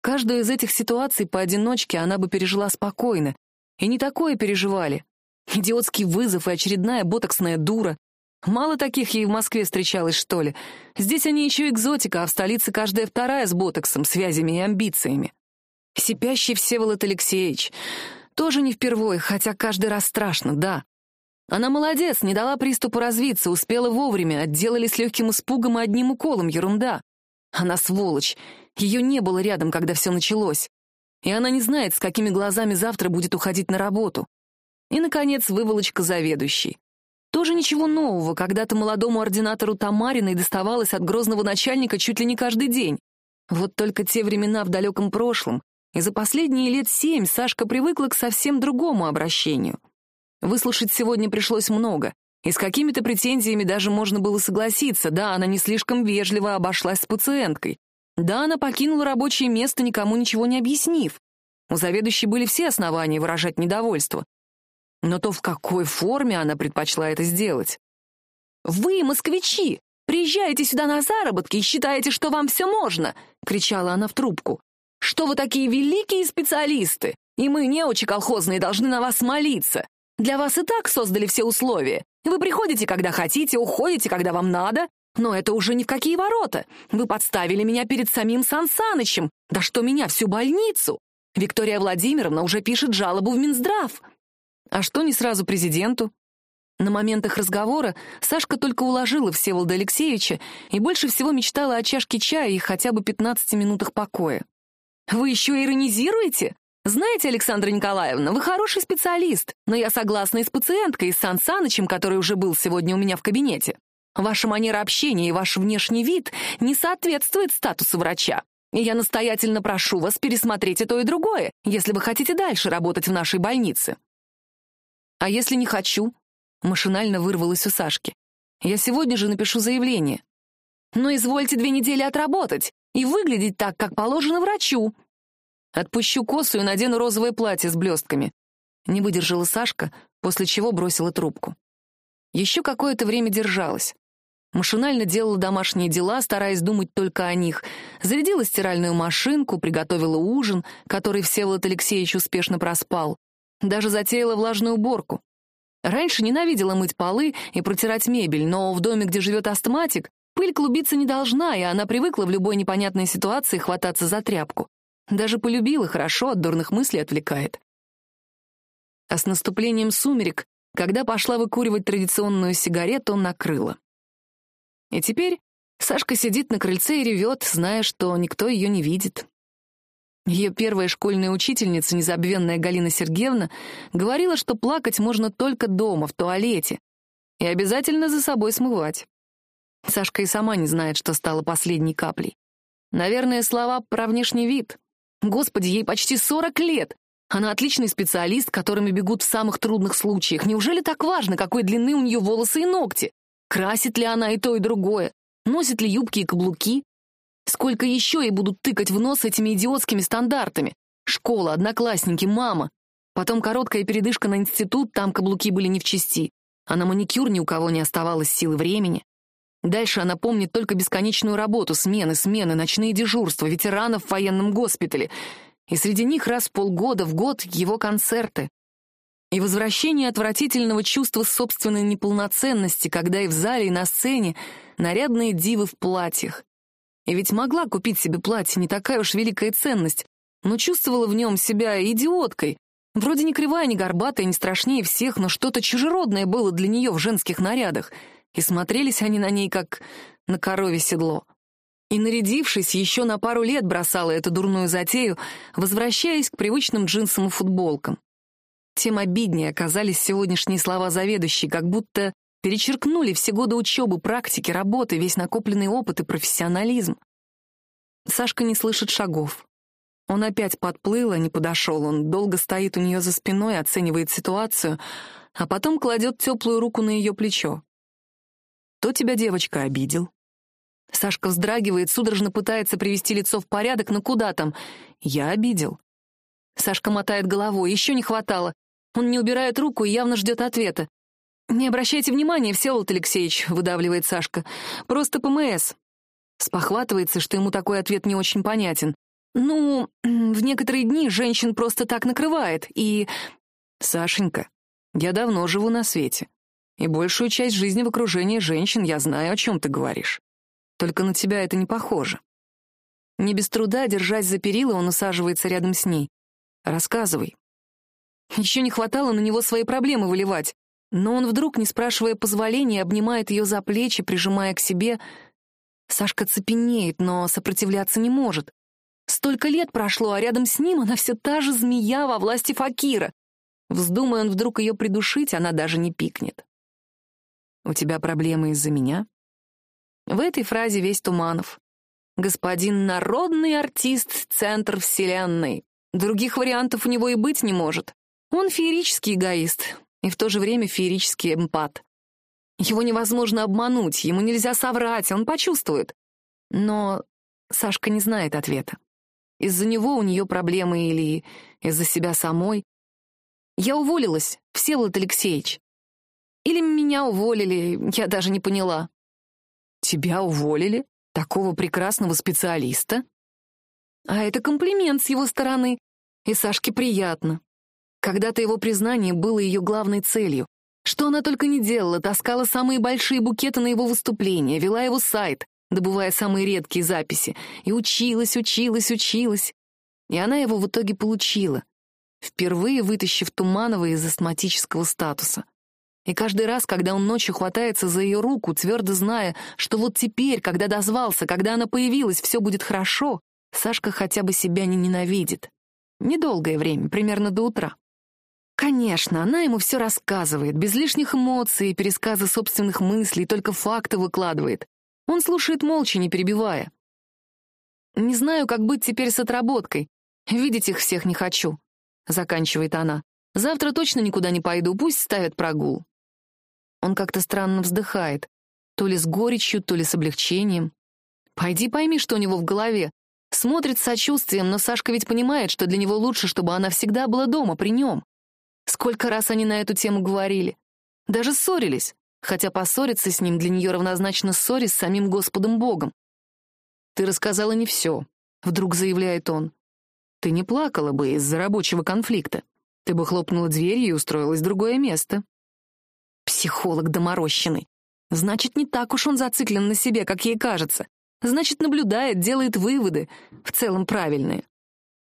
Каждую из этих ситуаций поодиночке она бы пережила спокойно. И не такое переживали. Идиотский вызов и очередная ботоксная дура. Мало таких ей в Москве встречалось, что ли. Здесь они еще экзотика, а в столице каждая вторая с ботоксом, связями и амбициями. Сипящий Всеволод Алексеевич. Тоже не впервой, хотя каждый раз страшно, да. Она молодец, не дала приступу развиться, успела вовремя, отделали с легким испугом и одним уколом, ерунда. Она сволочь. Ее не было рядом, когда все началось. И она не знает, с какими глазами завтра будет уходить на работу. И, наконец, выволочка заведующей. Тоже ничего нового, когда-то молодому ординатору Тамариной доставалось от грозного начальника чуть ли не каждый день. Вот только те времена в далеком прошлом, и за последние лет семь Сашка привыкла к совсем другому обращению. Выслушать сегодня пришлось много, и с какими-то претензиями даже можно было согласиться. Да, она не слишком вежливо обошлась с пациенткой. Да, она покинула рабочее место, никому ничего не объяснив. У заведующей были все основания выражать недовольство. Но то, в какой форме она предпочла это сделать. «Вы, москвичи, приезжаете сюда на заработки и считаете, что вам все можно!» — кричала она в трубку. «Что вы такие великие специалисты, и мы, неучи колхозные, должны на вас молиться. Для вас и так создали все условия. Вы приходите, когда хотите, уходите, когда вам надо. Но это уже ни в какие ворота. Вы подставили меня перед самим Сансанычем. Да что меня, всю больницу? Виктория Владимировна уже пишет жалобу в Минздрав. А что не сразу президенту? На моментах разговора Сашка только уложила Всеволода Алексеевича и больше всего мечтала о чашке чая и хотя бы 15 минутах покоя. «Вы еще иронизируете? Знаете, Александра Николаевна, вы хороший специалист, но я согласна и с пациенткой, и с Сан Санычем, который уже был сегодня у меня в кабинете. Ваша манера общения и ваш внешний вид не соответствует статусу врача. И я настоятельно прошу вас пересмотреть и то, и другое, если вы хотите дальше работать в нашей больнице. А если не хочу? Машинально вырвалось у Сашки. Я сегодня же напишу заявление. Но извольте две недели отработать и выглядеть так, как положено врачу, Отпущу косу и надену розовое платье с блестками. Не выдержала Сашка, после чего бросила трубку. Еще какое-то время держалась. Машинально делала домашние дела, стараясь думать только о них. Зарядила стиральную машинку, приготовила ужин, который Всеволод Алексеевич успешно проспал. Даже затеяла влажную уборку. Раньше ненавидела мыть полы и протирать мебель, но в доме, где живет астматик, пыль клубиться не должна, и она привыкла в любой непонятной ситуации хвататься за тряпку. Даже полюбила хорошо, от дурных мыслей отвлекает. А с наступлением сумерек, когда пошла выкуривать традиционную сигарету, накрыла. И теперь Сашка сидит на крыльце и ревет, зная, что никто ее не видит. Ее первая школьная учительница, незабвенная Галина Сергеевна, говорила, что плакать можно только дома, в туалете, и обязательно за собой смывать. Сашка и сама не знает, что стало последней каплей. Наверное, слова про внешний вид. Господи, ей почти 40 лет. Она отличный специалист, которыми бегут в самых трудных случаях. Неужели так важно, какой длины у нее волосы и ногти? Красит ли она и то, и другое? Носит ли юбки и каблуки? Сколько еще ей будут тыкать в нос этими идиотскими стандартами? Школа, одноклассники, мама. Потом короткая передышка на институт, там каблуки были не в чести. А на маникюр ни у кого не оставалось силы времени. Дальше она помнит только бесконечную работу, смены, смены, ночные дежурства, ветеранов в военном госпитале. И среди них раз в полгода в год его концерты. И возвращение отвратительного чувства собственной неполноценности, когда и в зале, и на сцене нарядные дивы в платьях. И ведь могла купить себе платье, не такая уж великая ценность, но чувствовала в нем себя идиоткой. Вроде не кривая, не горбатая, не страшнее всех, но что-то чужеродное было для нее в женских нарядах — и смотрелись они на ней, как на корове седло. И, нарядившись, еще на пару лет бросала эту дурную затею, возвращаясь к привычным джинсам и футболкам. Тем обиднее оказались сегодняшние слова заведующей, как будто перечеркнули все годы учебы, практики, работы, весь накопленный опыт и профессионализм. Сашка не слышит шагов. Он опять подплыл, а не подошел. Он долго стоит у нее за спиной, оценивает ситуацию, а потом кладет теплую руку на ее плечо. «Кто тебя, девочка, обидел?» Сашка вздрагивает, судорожно пытается привести лицо в порядок, но куда там? «Я обидел». Сашка мотает головой, еще не хватало. Он не убирает руку и явно ждет ответа. «Не обращайте внимания, Всеволод Алексеевич», — выдавливает Сашка. «Просто ПМС». Спохватывается, что ему такой ответ не очень понятен. «Ну, в некоторые дни женщин просто так накрывает, и...» «Сашенька, я давно живу на свете, и большую часть жизни в окружении женщин я знаю, о чем ты говоришь. Только на тебя это не похоже». Не без труда, держась за перила, он усаживается рядом с ней. «Рассказывай». Еще не хватало на него свои проблемы выливать, но он вдруг, не спрашивая позволения, обнимает ее за плечи, прижимая к себе. Сашка цепенеет, но сопротивляться не может. Столько лет прошло, а рядом с ним она все та же змея во власти Факира. Вздумая он вдруг ее придушить, она даже не пикнет. «У тебя проблемы из-за меня?» В этой фразе весь Туманов. Господин народный артист, центр вселенной. Других вариантов у него и быть не может. Он феерический эгоист и в то же время феерический эмпат. Его невозможно обмануть, ему нельзя соврать, он почувствует. Но Сашка не знает ответа. Из-за него у нее проблемы или из-за себя самой. Я уволилась, Всеволод Алексеевич. Или меня уволили, я даже не поняла. Тебя уволили? Такого прекрасного специалиста? А это комплимент с его стороны. И Сашке приятно. Когда-то его признание было ее главной целью. Что она только не делала, таскала самые большие букеты на его выступления, вела его сайт, добывая самые редкие записи, и училась, училась, училась. И она его в итоге получила, впервые вытащив Туманова из астматического статуса. И каждый раз, когда он ночью хватается за ее руку, твердо зная, что вот теперь, когда дозвался, когда она появилась, все будет хорошо, Сашка хотя бы себя не ненавидит. Недолгое время, примерно до утра. Конечно, она ему все рассказывает, без лишних эмоций, пересказа собственных мыслей, только факты выкладывает. Он слушает молча, не перебивая. «Не знаю, как быть теперь с отработкой. Видеть их всех не хочу», — заканчивает она. «Завтра точно никуда не пойду, пусть ставят прогул». Он как-то странно вздыхает, то ли с горечью, то ли с облегчением. Пойди пойми, что у него в голове. Смотрит с сочувствием, но Сашка ведь понимает, что для него лучше, чтобы она всегда была дома, при нем. Сколько раз они на эту тему говорили. Даже ссорились хотя поссориться с ним для нее равнозначно ссоре с самим Господом Богом. «Ты рассказала не все», — вдруг заявляет он. «Ты не плакала бы из-за рабочего конфликта. Ты бы хлопнула дверью и устроилась в другое место». Психолог доморощенный. Значит, не так уж он зациклен на себе, как ей кажется. Значит, наблюдает, делает выводы, в целом правильные.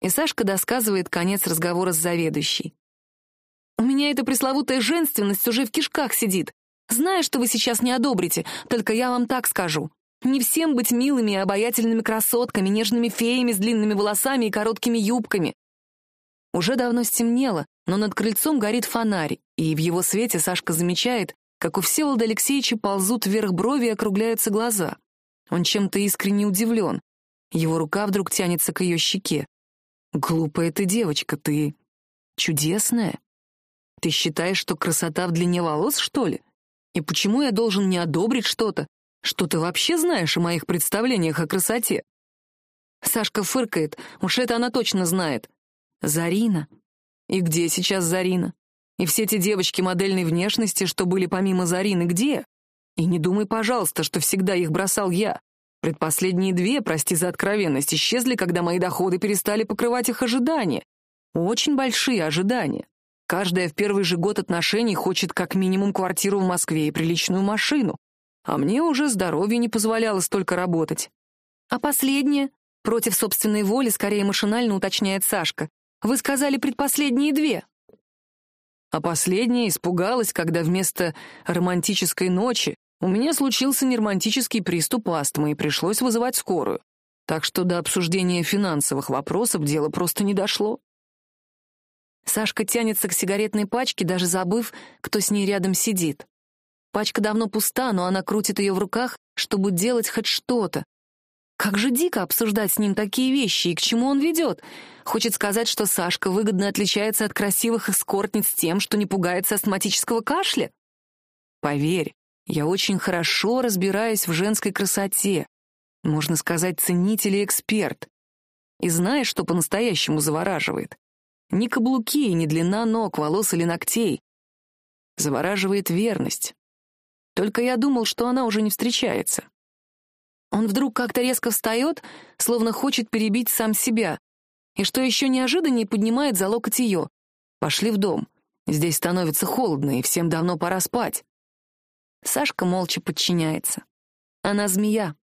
И Сашка досказывает конец разговора с заведующей. «У меня эта пресловутая женственность уже в кишках сидит. Знаю, что вы сейчас не одобрите, только я вам так скажу. Не всем быть милыми и обаятельными красотками, нежными феями с длинными волосами и короткими юбками. Уже давно стемнело, но над крыльцом горит фонарь, и в его свете Сашка замечает, как у Всеволода Алексеевича ползут вверх брови и округляются глаза. Он чем-то искренне удивлен. Его рука вдруг тянется к ее щеке. «Глупая ты девочка, ты чудесная. Ты считаешь, что красота в длине волос, что ли? И почему я должен не одобрить что-то? Что ты вообще знаешь о моих представлениях о красоте? Сашка фыркает, уж это она точно знает. Зарина. И где сейчас Зарина? И все те девочки модельной внешности, что были помимо Зарины, где? И не думай, пожалуйста, что всегда их бросал я. Предпоследние две, прости за откровенность, исчезли, когда мои доходы перестали покрывать их ожидания. Очень большие ожидания. Каждая в первый же год отношений хочет как минимум квартиру в Москве и приличную машину. А мне уже здоровье не позволяло столько работать. А последнее, против собственной воли, скорее машинально уточняет Сашка. Вы сказали предпоследние две. А последняя испугалась, когда вместо романтической ночи у меня случился неромантический приступ астмы и пришлось вызывать скорую. Так что до обсуждения финансовых вопросов дело просто не дошло. Сашка тянется к сигаретной пачке, даже забыв, кто с ней рядом сидит. Пачка давно пуста, но она крутит ее в руках, чтобы делать хоть что-то. Как же дико обсуждать с ним такие вещи, и к чему он ведет. Хочет сказать, что Сашка выгодно отличается от красивых эскортниц тем, что не пугается астматического кашля? Поверь, я очень хорошо разбираюсь в женской красоте. Можно сказать, ценитель и эксперт. И знаешь, что по-настоящему завораживает? Ни каблуки, ни длина ног, волос или ногтей. Завораживает верность. Только я думал, что она уже не встречается. Он вдруг как-то резко встает, словно хочет перебить сам себя. И что еще неожиданнее, поднимает за локоть ее. Пошли в дом. Здесь становится холодно, и всем давно пора спать. Сашка молча подчиняется. Она змея.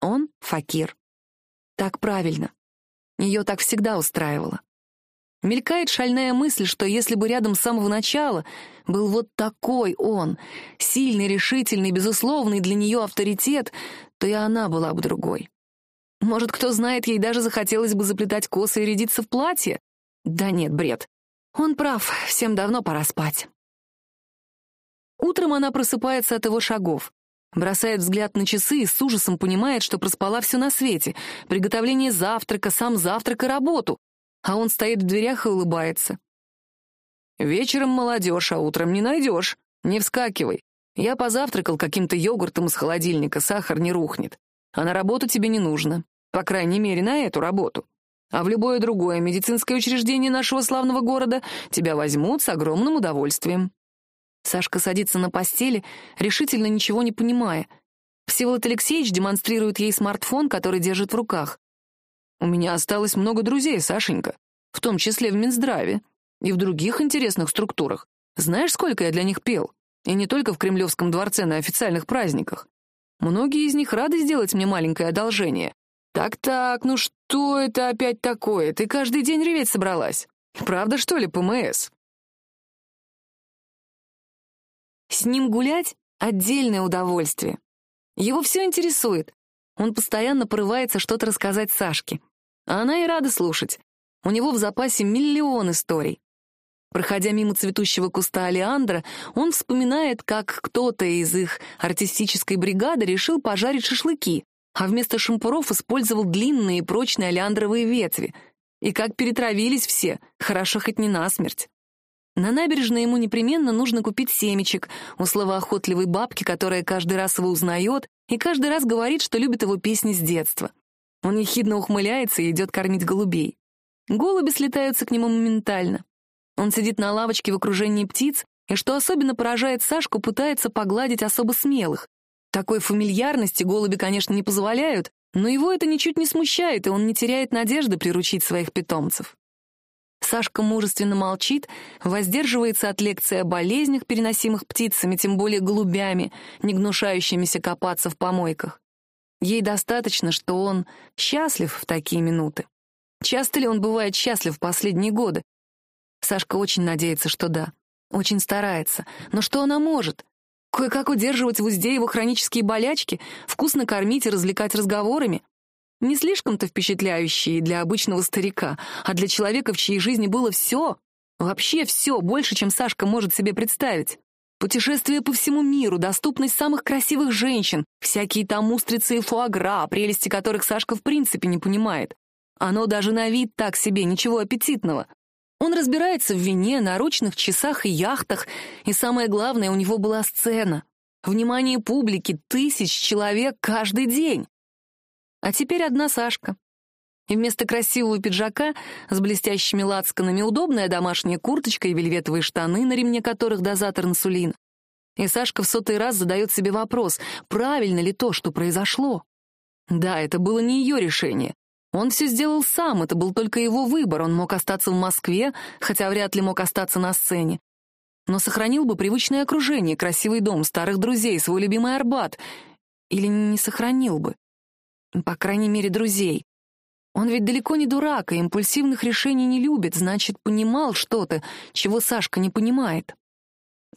Он — факир. Так правильно. Ее так всегда устраивало. Мелькает шальная мысль, что если бы рядом с самого начала был вот такой он, сильный, решительный, безусловный для нее авторитет, то и она была бы другой. Может, кто знает, ей даже захотелось бы заплетать косы и рядиться в платье? Да нет, бред. Он прав, всем давно пора спать. Утром она просыпается от его шагов. Бросает взгляд на часы и с ужасом понимает, что проспала все на свете. Приготовление завтрака, сам завтрак и работу. А он стоит в дверях и улыбается. «Вечером молодежь, а утром не найдешь. Не вскакивай. Я позавтракал каким-то йогуртом из холодильника, сахар не рухнет. А на работу тебе не нужно. По крайней мере, на эту работу. А в любое другое медицинское учреждение нашего славного города тебя возьмут с огромным удовольствием». Сашка садится на постели, решительно ничего не понимая. Всеволод Алексеевич демонстрирует ей смартфон, который держит в руках. «У меня осталось много друзей, Сашенька, в том числе в Минздраве и в других интересных структурах. Знаешь, сколько я для них пел? И не только в Кремлевском дворце на официальных праздниках. Многие из них рады сделать мне маленькое одолжение. Так-так, ну что это опять такое? Ты каждый день реветь собралась. Правда, что ли, ПМС?» С ним гулять — отдельное удовольствие. Его все интересует. Он постоянно порывается что-то рассказать Сашке. Она и рада слушать. У него в запасе миллион историй. Проходя мимо цветущего куста алиандра, он вспоминает, как кто-то из их артистической бригады решил пожарить шашлыки, а вместо шампуров использовал длинные и прочные алиандровые ветви. И как перетравились все, хорошо хоть не насмерть. На набережной ему непременно нужно купить семечек у словоохотливой бабки, которая каждый раз его узнает и каждый раз говорит, что любит его песни с детства. Он ехидно ухмыляется и идет кормить голубей. Голуби слетаются к нему моментально. Он сидит на лавочке в окружении птиц, и, что особенно поражает Сашку, пытается погладить особо смелых. Такой фамильярности голуби, конечно, не позволяют, но его это ничуть не смущает, и он не теряет надежды приручить своих питомцев. Сашка мужественно молчит, воздерживается от лекции о болезнях, переносимых птицами, тем более голубями, не гнушающимися копаться в помойках. Ей достаточно, что он счастлив в такие минуты. Часто ли он бывает счастлив в последние годы? Сашка очень надеется, что да. Очень старается. Но что она может? Кое-как удерживать в узде его хронические болячки, вкусно кормить и развлекать разговорами? Не слишком-то впечатляющие для обычного старика, а для человека, в чьей жизни было все, вообще все, больше, чем Сашка может себе представить. Путешествия по всему миру, доступность самых красивых женщин, всякие там устрицы и фуагра, прелести которых Сашка в принципе не понимает. Оно даже на вид так себе, ничего аппетитного. Он разбирается в вине, наручных часах и яхтах, и самое главное, у него была сцена. Внимание публики, тысяч человек каждый день. А теперь одна Сашка. И вместо красивого пиджака с блестящими лацканами удобная домашняя курточка и вельветовые штаны, на ремне которых дозатор инсулина. И Сашка в сотый раз задает себе вопрос, правильно ли то, что произошло. Да, это было не ее решение. Он все сделал сам, это был только его выбор. Он мог остаться в Москве, хотя вряд ли мог остаться на сцене. Но сохранил бы привычное окружение, красивый дом, старых друзей, свой любимый Арбат. Или не сохранил бы. По крайней мере, друзей. Он ведь далеко не дурак и импульсивных решений не любит, значит, понимал что-то, чего Сашка не понимает.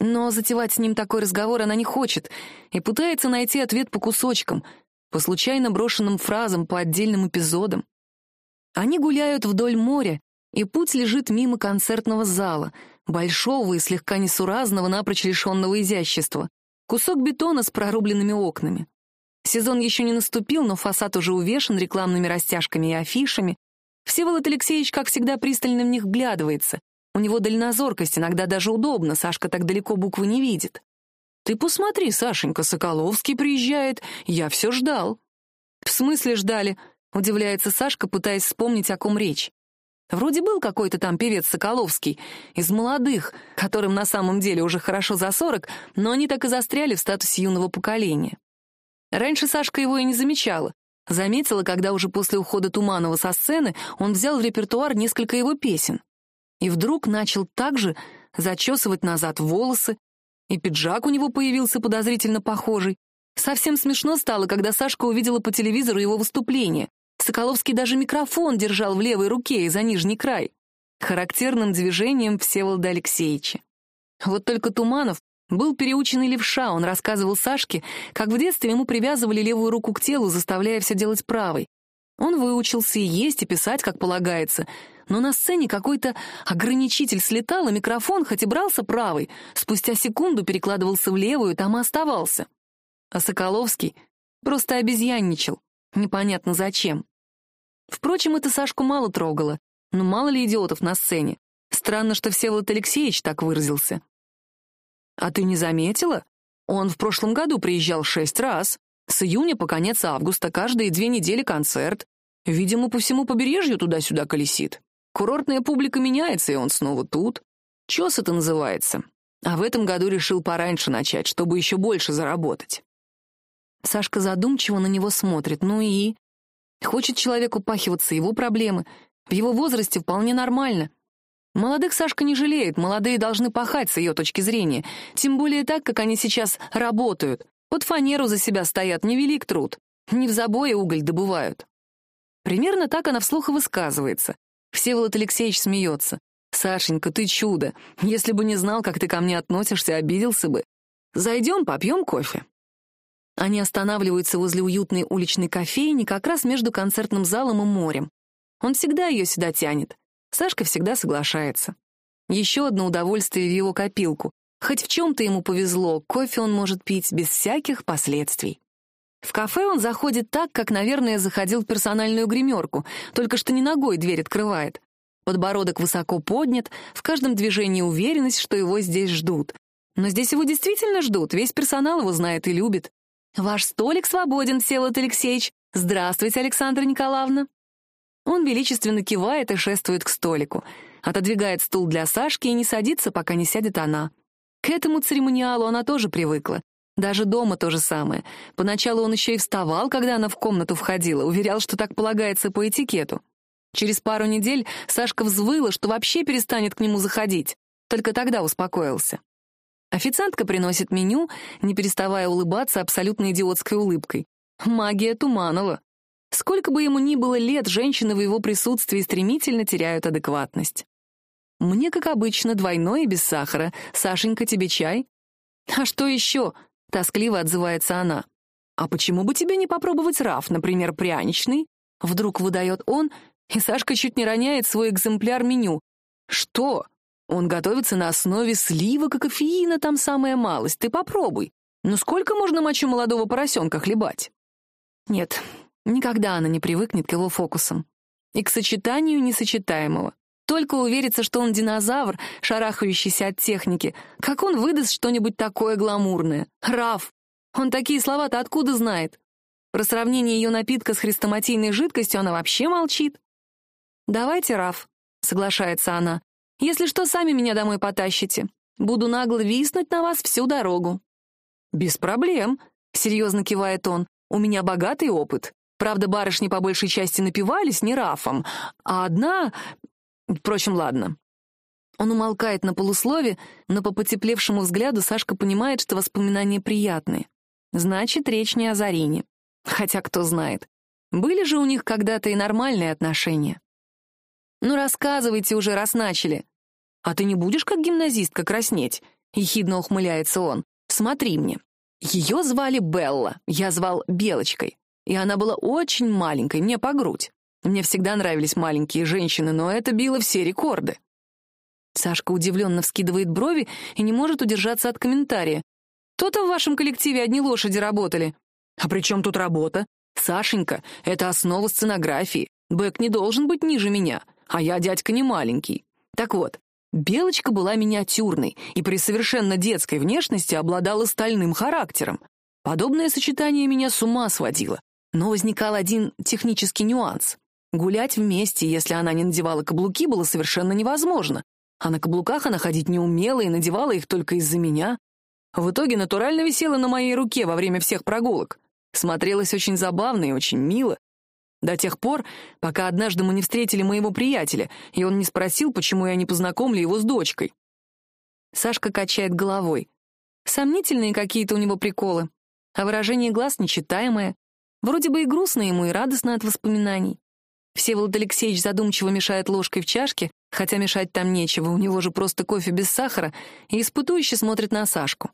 Но затевать с ним такой разговор она не хочет и пытается найти ответ по кусочкам, по случайно брошенным фразам, по отдельным эпизодам. Они гуляют вдоль моря, и путь лежит мимо концертного зала, большого и слегка несуразного, напрочь лишенного изящества. Кусок бетона с прорубленными окнами. Сезон еще не наступил, но фасад уже увешан рекламными растяжками и афишами. Всеволод Алексеевич, как всегда, пристально в них вглядывается. У него дальнозоркость, иногда даже удобно, Сашка так далеко буквы не видит. «Ты посмотри, Сашенька, Соколовский приезжает, я все ждал». «В смысле ждали?» — удивляется Сашка, пытаясь вспомнить, о ком речь. Вроде был какой-то там певец Соколовский, из молодых, которым на самом деле уже хорошо за сорок, но они так и застряли в статусе юного поколения. Раньше Сашка его и не замечала. Заметила, когда уже после ухода Туманова со сцены он взял в репертуар несколько его песен. И вдруг начал также зачесывать назад волосы, и пиджак у него появился подозрительно похожий. Совсем смешно стало, когда Сашка увидела по телевизору его выступление. Соколовский даже микрофон держал в левой руке и за нижний край. Характерным движением Всеволода Алексеевича. Вот только Туманов был переученный левша, он рассказывал Сашке, как в детстве ему привязывали левую руку к телу, заставляя все делать правой. Он выучился и есть, и писать, как полагается, но на сцене какой-то ограничитель слетал, и микрофон, хоть и брался правой, спустя секунду перекладывался в левую, там и оставался. А Соколовский просто обезьянничал, непонятно зачем. Впрочем, это Сашку мало трогало, но мало ли идиотов на сцене. Странно, что Всеволод Алексеевич так выразился. «А ты не заметила? Он в прошлом году приезжал шесть раз. С июня по конец августа каждые две недели концерт. Видимо, по всему побережью туда-сюда колесит. Курортная публика меняется, и он снова тут. Чес это называется. А в этом году решил пораньше начать, чтобы еще больше заработать». Сашка задумчиво на него смотрит. Ну и? Хочет человек упахиваться, его проблемы. В его возрасте вполне нормально. Молодых Сашка не жалеет, молодые должны пахать с ее точки зрения, тем более так, как они сейчас работают. Под фанеру за себя стоят, невелик труд. Не в забое уголь добывают. Примерно так она вслух и высказывается. Всеволод Алексеевич смеется. «Сашенька, ты чудо. Если бы не знал, как ты ко мне относишься, обиделся бы. Зайдем, попьем кофе». Они останавливаются возле уютной уличной кофейни как раз между концертным залом и морем. Он всегда ее сюда тянет. Сашка всегда соглашается. Еще одно удовольствие в его копилку. Хоть в чем-то ему повезло, кофе он может пить без всяких последствий. В кафе он заходит так, как, наверное, заходил в персональную гримерку, только что не ногой дверь открывает. Подбородок высоко поднят, в каждом движении уверенность, что его здесь ждут. Но здесь его действительно ждут, весь персонал его знает и любит. «Ваш столик свободен, Всеволод Алексеевич. Здравствуйте, Александра Николаевна». Он величественно кивает и шествует к столику, отодвигает стул для Сашки и не садится, пока не сядет она. К этому церемониалу она тоже привыкла. Даже дома то же самое. Поначалу он еще и вставал, когда она в комнату входила, уверял, что так полагается по этикету. Через пару недель Сашка взвыла, что вообще перестанет к нему заходить. Только тогда успокоился. Официантка приносит меню, не переставая улыбаться абсолютно идиотской улыбкой. Магия Туманова. Сколько бы ему ни было лет, женщины в его присутствии стремительно теряют адекватность. «Мне, как обычно, двойной без сахара. Сашенька, тебе чай?» «А что еще?» — тоскливо отзывается она. «А почему бы тебе не попробовать раф, например, пряничный?» Вдруг выдает он, и Сашка чуть не роняет свой экземпляр меню. «Что? Он готовится на основе сливок и кофеина, там самая малость. Ты попробуй. Ну сколько можно мочу молодого поросенка хлебать?» Нет, Никогда она не привыкнет к его фокусам. И к сочетанию несочетаемого. Только увериться, что он динозавр, шарахающийся от техники, как он выдаст что-нибудь такое гламурное. Раф! Он такие слова-то откуда знает? Про сравнение ее напитка с хрестоматийной жидкостью она вообще молчит. «Давайте, Раф», — соглашается она. «Если что, сами меня домой потащите. Буду нагло виснуть на вас всю дорогу». «Без проблем», — серьезно кивает он. «У меня богатый опыт. Правда, барышни по большей части напивались не рафом, а одна... Впрочем, ладно. Он умолкает на полуслове, но по потеплевшему взгляду Сашка понимает, что воспоминания приятные. Значит, речь не о Зарине. Хотя кто знает. Были же у них когда-то и нормальные отношения. «Ну, рассказывайте уже, раз начали». «А ты не будешь как гимназистка краснеть?» — ехидно ухмыляется он. «Смотри мне. Ее звали Белла, я звал Белочкой. И она была очень маленькой, мне по грудь. Мне всегда нравились маленькие женщины, но это било все рекорды. Сашка удивленно вскидывает брови и не может удержаться от комментария. «То-то в вашем коллективе одни лошади работали». А при чем тут работа? Сашенька — это основа сценографии. Бэк не должен быть ниже меня, а я дядька не маленький. Так вот, Белочка была миниатюрной и при совершенно детской внешности обладала стальным характером. Подобное сочетание меня с ума сводило. Но возникал один технический нюанс. Гулять вместе, если она не надевала каблуки, было совершенно невозможно. А на каблуках она ходить не умела и надевала их только из-за меня. В итоге натурально висела на моей руке во время всех прогулок. Смотрелось очень забавно и очень мило. До тех пор, пока однажды мы не встретили моего приятеля, и он не спросил, почему я не познакомлю его с дочкой. Сашка качает головой. Сомнительные какие-то у него приколы, а выражение глаз нечитаемое. Вроде бы и грустно ему, и радостно от воспоминаний. Всеволод Алексеевич задумчиво мешает ложкой в чашке, хотя мешать там нечего, у него же просто кофе без сахара, и испытующе смотрит на Сашку.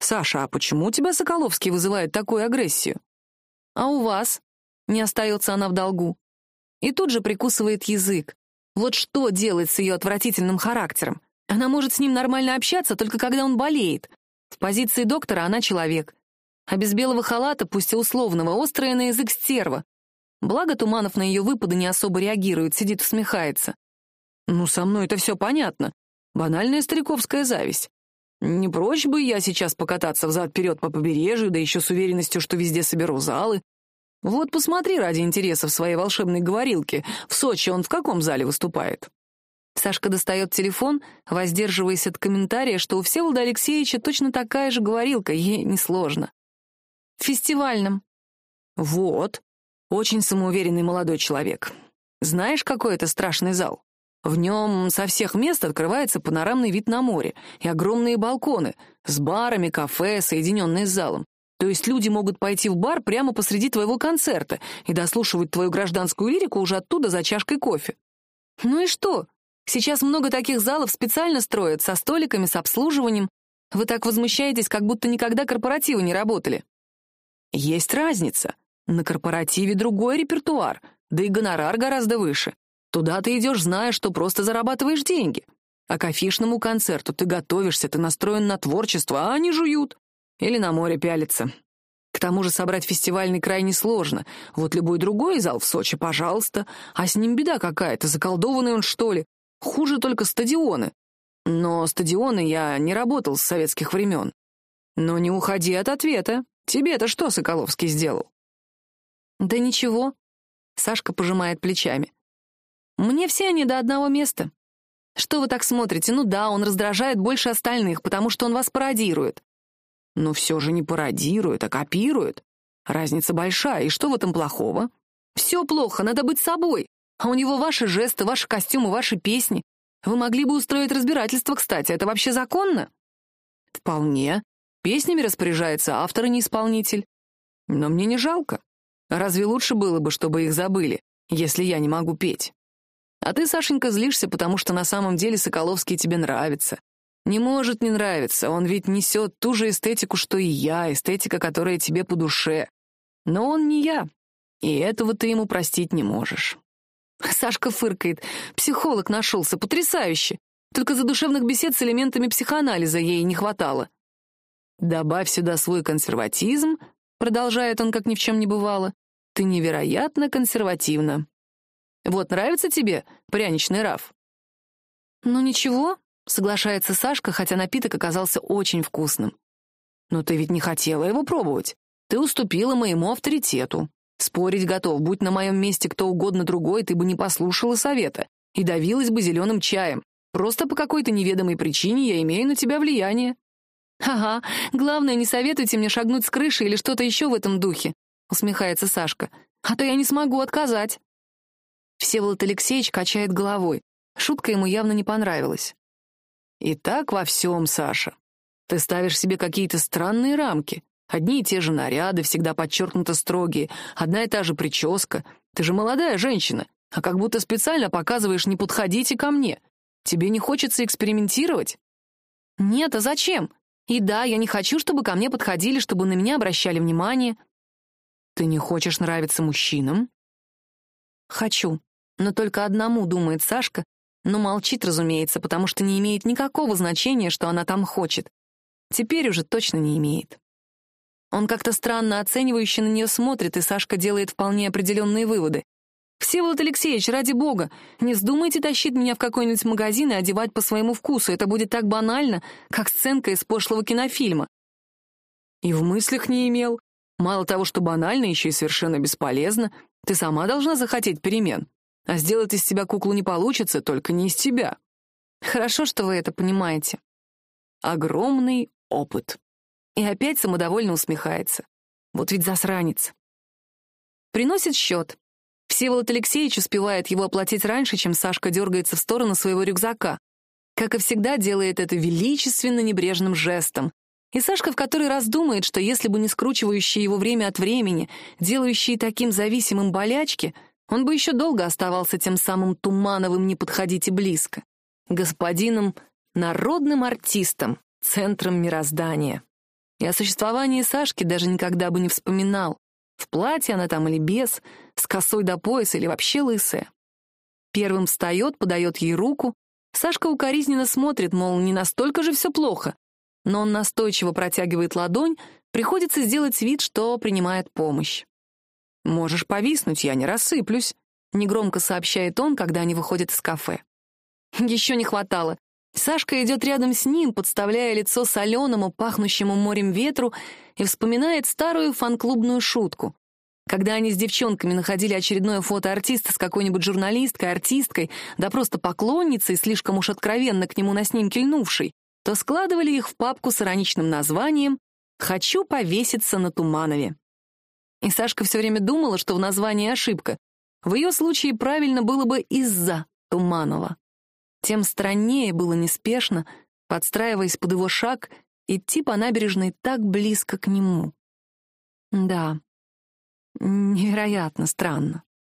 «Саша, а почему у тебя Соколовский вызывает такую агрессию?» «А у вас?» — не остается она в долгу. И тут же прикусывает язык. Вот что делать с ее отвратительным характером? Она может с ним нормально общаться, только когда он болеет. В позиции доктора она человек. А без белого халата, пусть и условного, острая на язык стерва, Благо, Туманов на ее выпады не особо реагирует, сидит усмехается. Ну, со мной это все понятно. Банальная стариковская зависть. Не прочь бы я сейчас покататься взад-вперед по побережью, да еще с уверенностью, что везде соберу залы. Вот посмотри ради интереса в своей волшебной говорилке. В Сочи он в каком зале выступает? Сашка достает телефон, воздерживаясь от комментария, что у Всеволода Алексеевича точно такая же говорилка, ей несложно. Фестивальном. Вот. Очень самоуверенный молодой человек. Знаешь, какой это страшный зал? В нем со всех мест открывается панорамный вид на море и огромные балконы с барами, кафе, соединенные с залом. То есть люди могут пойти в бар прямо посреди твоего концерта и дослушивать твою гражданскую лирику уже оттуда за чашкой кофе. Ну и что? Сейчас много таких залов специально строят, со столиками, с обслуживанием. Вы так возмущаетесь, как будто никогда корпоративы не работали. Есть разница. На корпоративе другой репертуар, да и гонорар гораздо выше. Туда ты идешь, зная, что просто зарабатываешь деньги. А к афишному концерту ты готовишься, ты настроен на творчество, а они жуют. Или на море пялятся. К тому же собрать фестивальный край несложно. Вот любой другой зал в Сочи, пожалуйста. А с ним беда какая-то, заколдованный он, что ли. Хуже только стадионы. Но стадионы я не работал с советских времен. Но не уходи от ответа. Тебе-то что Соколовский сделал? «Да ничего», — Сашка пожимает плечами. «Мне все они до одного места. Что вы так смотрите? Ну да, он раздражает больше остальных, потому что он вас пародирует». «Но все же не пародирует, а копирует. Разница большая, и что в этом плохого?» «Все плохо, надо быть собой. А у него ваши жесты, ваши костюмы, ваши песни. Вы могли бы устроить разбирательство, кстати. Это вообще законно?» «Вполне. Песнями распоряжается автор, а не исполнитель. Но мне не жалко. Разве лучше было бы, чтобы их забыли, если я не могу петь? А ты, Сашенька, злишься, потому что на самом деле Соколовский тебе нравится. Не может не нравиться, он ведь несет ту же эстетику, что и я, эстетика, которая тебе по душе. Но он не я, и этого ты ему простить не можешь. Сашка фыркает. Психолог нашелся, потрясающе. Только задушевных бесед с элементами психоанализа ей не хватало. Добавь сюда свой консерватизм, продолжает он, как ни в чем не бывало, ты невероятно консервативна. Вот нравится тебе пряничный раф?» «Ну ничего», — соглашается Сашка, хотя напиток оказался очень вкусным. «Но ты ведь не хотела его пробовать. Ты уступила моему авторитету. Спорить готов, будь на моем месте кто угодно другой, ты бы не послушала совета и давилась бы зеленым чаем. Просто по какой-то неведомой причине я имею на тебя влияние». «Ага, главное, не советуйте мне шагнуть с крыши или что-то еще в этом духе усмехается Сашка. «А то я не смогу отказать». Всеволод Алексеевич качает головой. Шутка ему явно не понравилась. «И так во всем, Саша. Ты ставишь себе какие-то странные рамки. Одни и те же наряды, всегда подчеркнуто строгие, одна и та же прическа. Ты же молодая женщина, а как будто специально показываешь «не подходите ко мне». Тебе не хочется экспериментировать?» «Нет, а зачем? И да, я не хочу, чтобы ко мне подходили, чтобы на меня обращали внимание. Ты не хочешь нравиться мужчинам? Хочу. Но только одному, думает Сашка, но молчит, разумеется, потому что не имеет никакого значения, что она там хочет. Теперь уже точно не имеет. Он как-то странно оценивающе на нее смотрит, и Сашка делает вполне определенные выводы. «Всеволод Алексеевич, ради бога, не вздумайте тащить меня в какой-нибудь магазин и одевать по своему вкусу. Это будет так банально, как сценка из пошлого кинофильма». И в мыслях не имел. Мало того, что банально, еще и совершенно бесполезно. Ты сама должна захотеть перемен. А сделать из тебя куклу не получится, только не из тебя. Хорошо, что вы это понимаете. Огромный опыт. И опять самодовольно усмехается. Вот ведь засранец. Приносит счет. Всеволод Алексеевич успевает его оплатить раньше, чем Сашка дергается в сторону своего рюкзака. Как и всегда, делает это величественно небрежным жестом. И Сашка в который раз думает, что если бы не скручивающие его время от времени, делающие таким зависимым болячки, он бы еще долго оставался тем самым Тумановым «не подходите близко», господином, народным артистом, центром мироздания. И о существовании Сашки даже никогда бы не вспоминал. В платье она там или без, с косой до пояса или вообще лысая. Первым встает, подает ей руку. Сашка укоризненно смотрит, мол, не настолько же все плохо. Но он настойчиво протягивает ладонь, приходится сделать вид, что принимает помощь. «Можешь повиснуть, я не рассыплюсь», — негромко сообщает он, когда они выходят из кафе. Еще не хватало. Сашка идет рядом с ним, подставляя лицо соленому, пахнущему морем ветру, и вспоминает старую фан-клубную шутку. Когда они с девчонками находили очередное фото артиста с какой-нибудь журналисткой, артисткой, да просто поклонницей, слишком уж откровенно к нему на снимке льнувшей, то складывали их в папку с ироничным названием «Хочу повеситься на Туманове». И Сашка все время думала, что в названии ошибка. В ее случае правильно было бы «из-за Туманова» тем страннее было неспешно, подстраиваясь под его шаг, идти по набережной так близко к нему. Да, невероятно странно.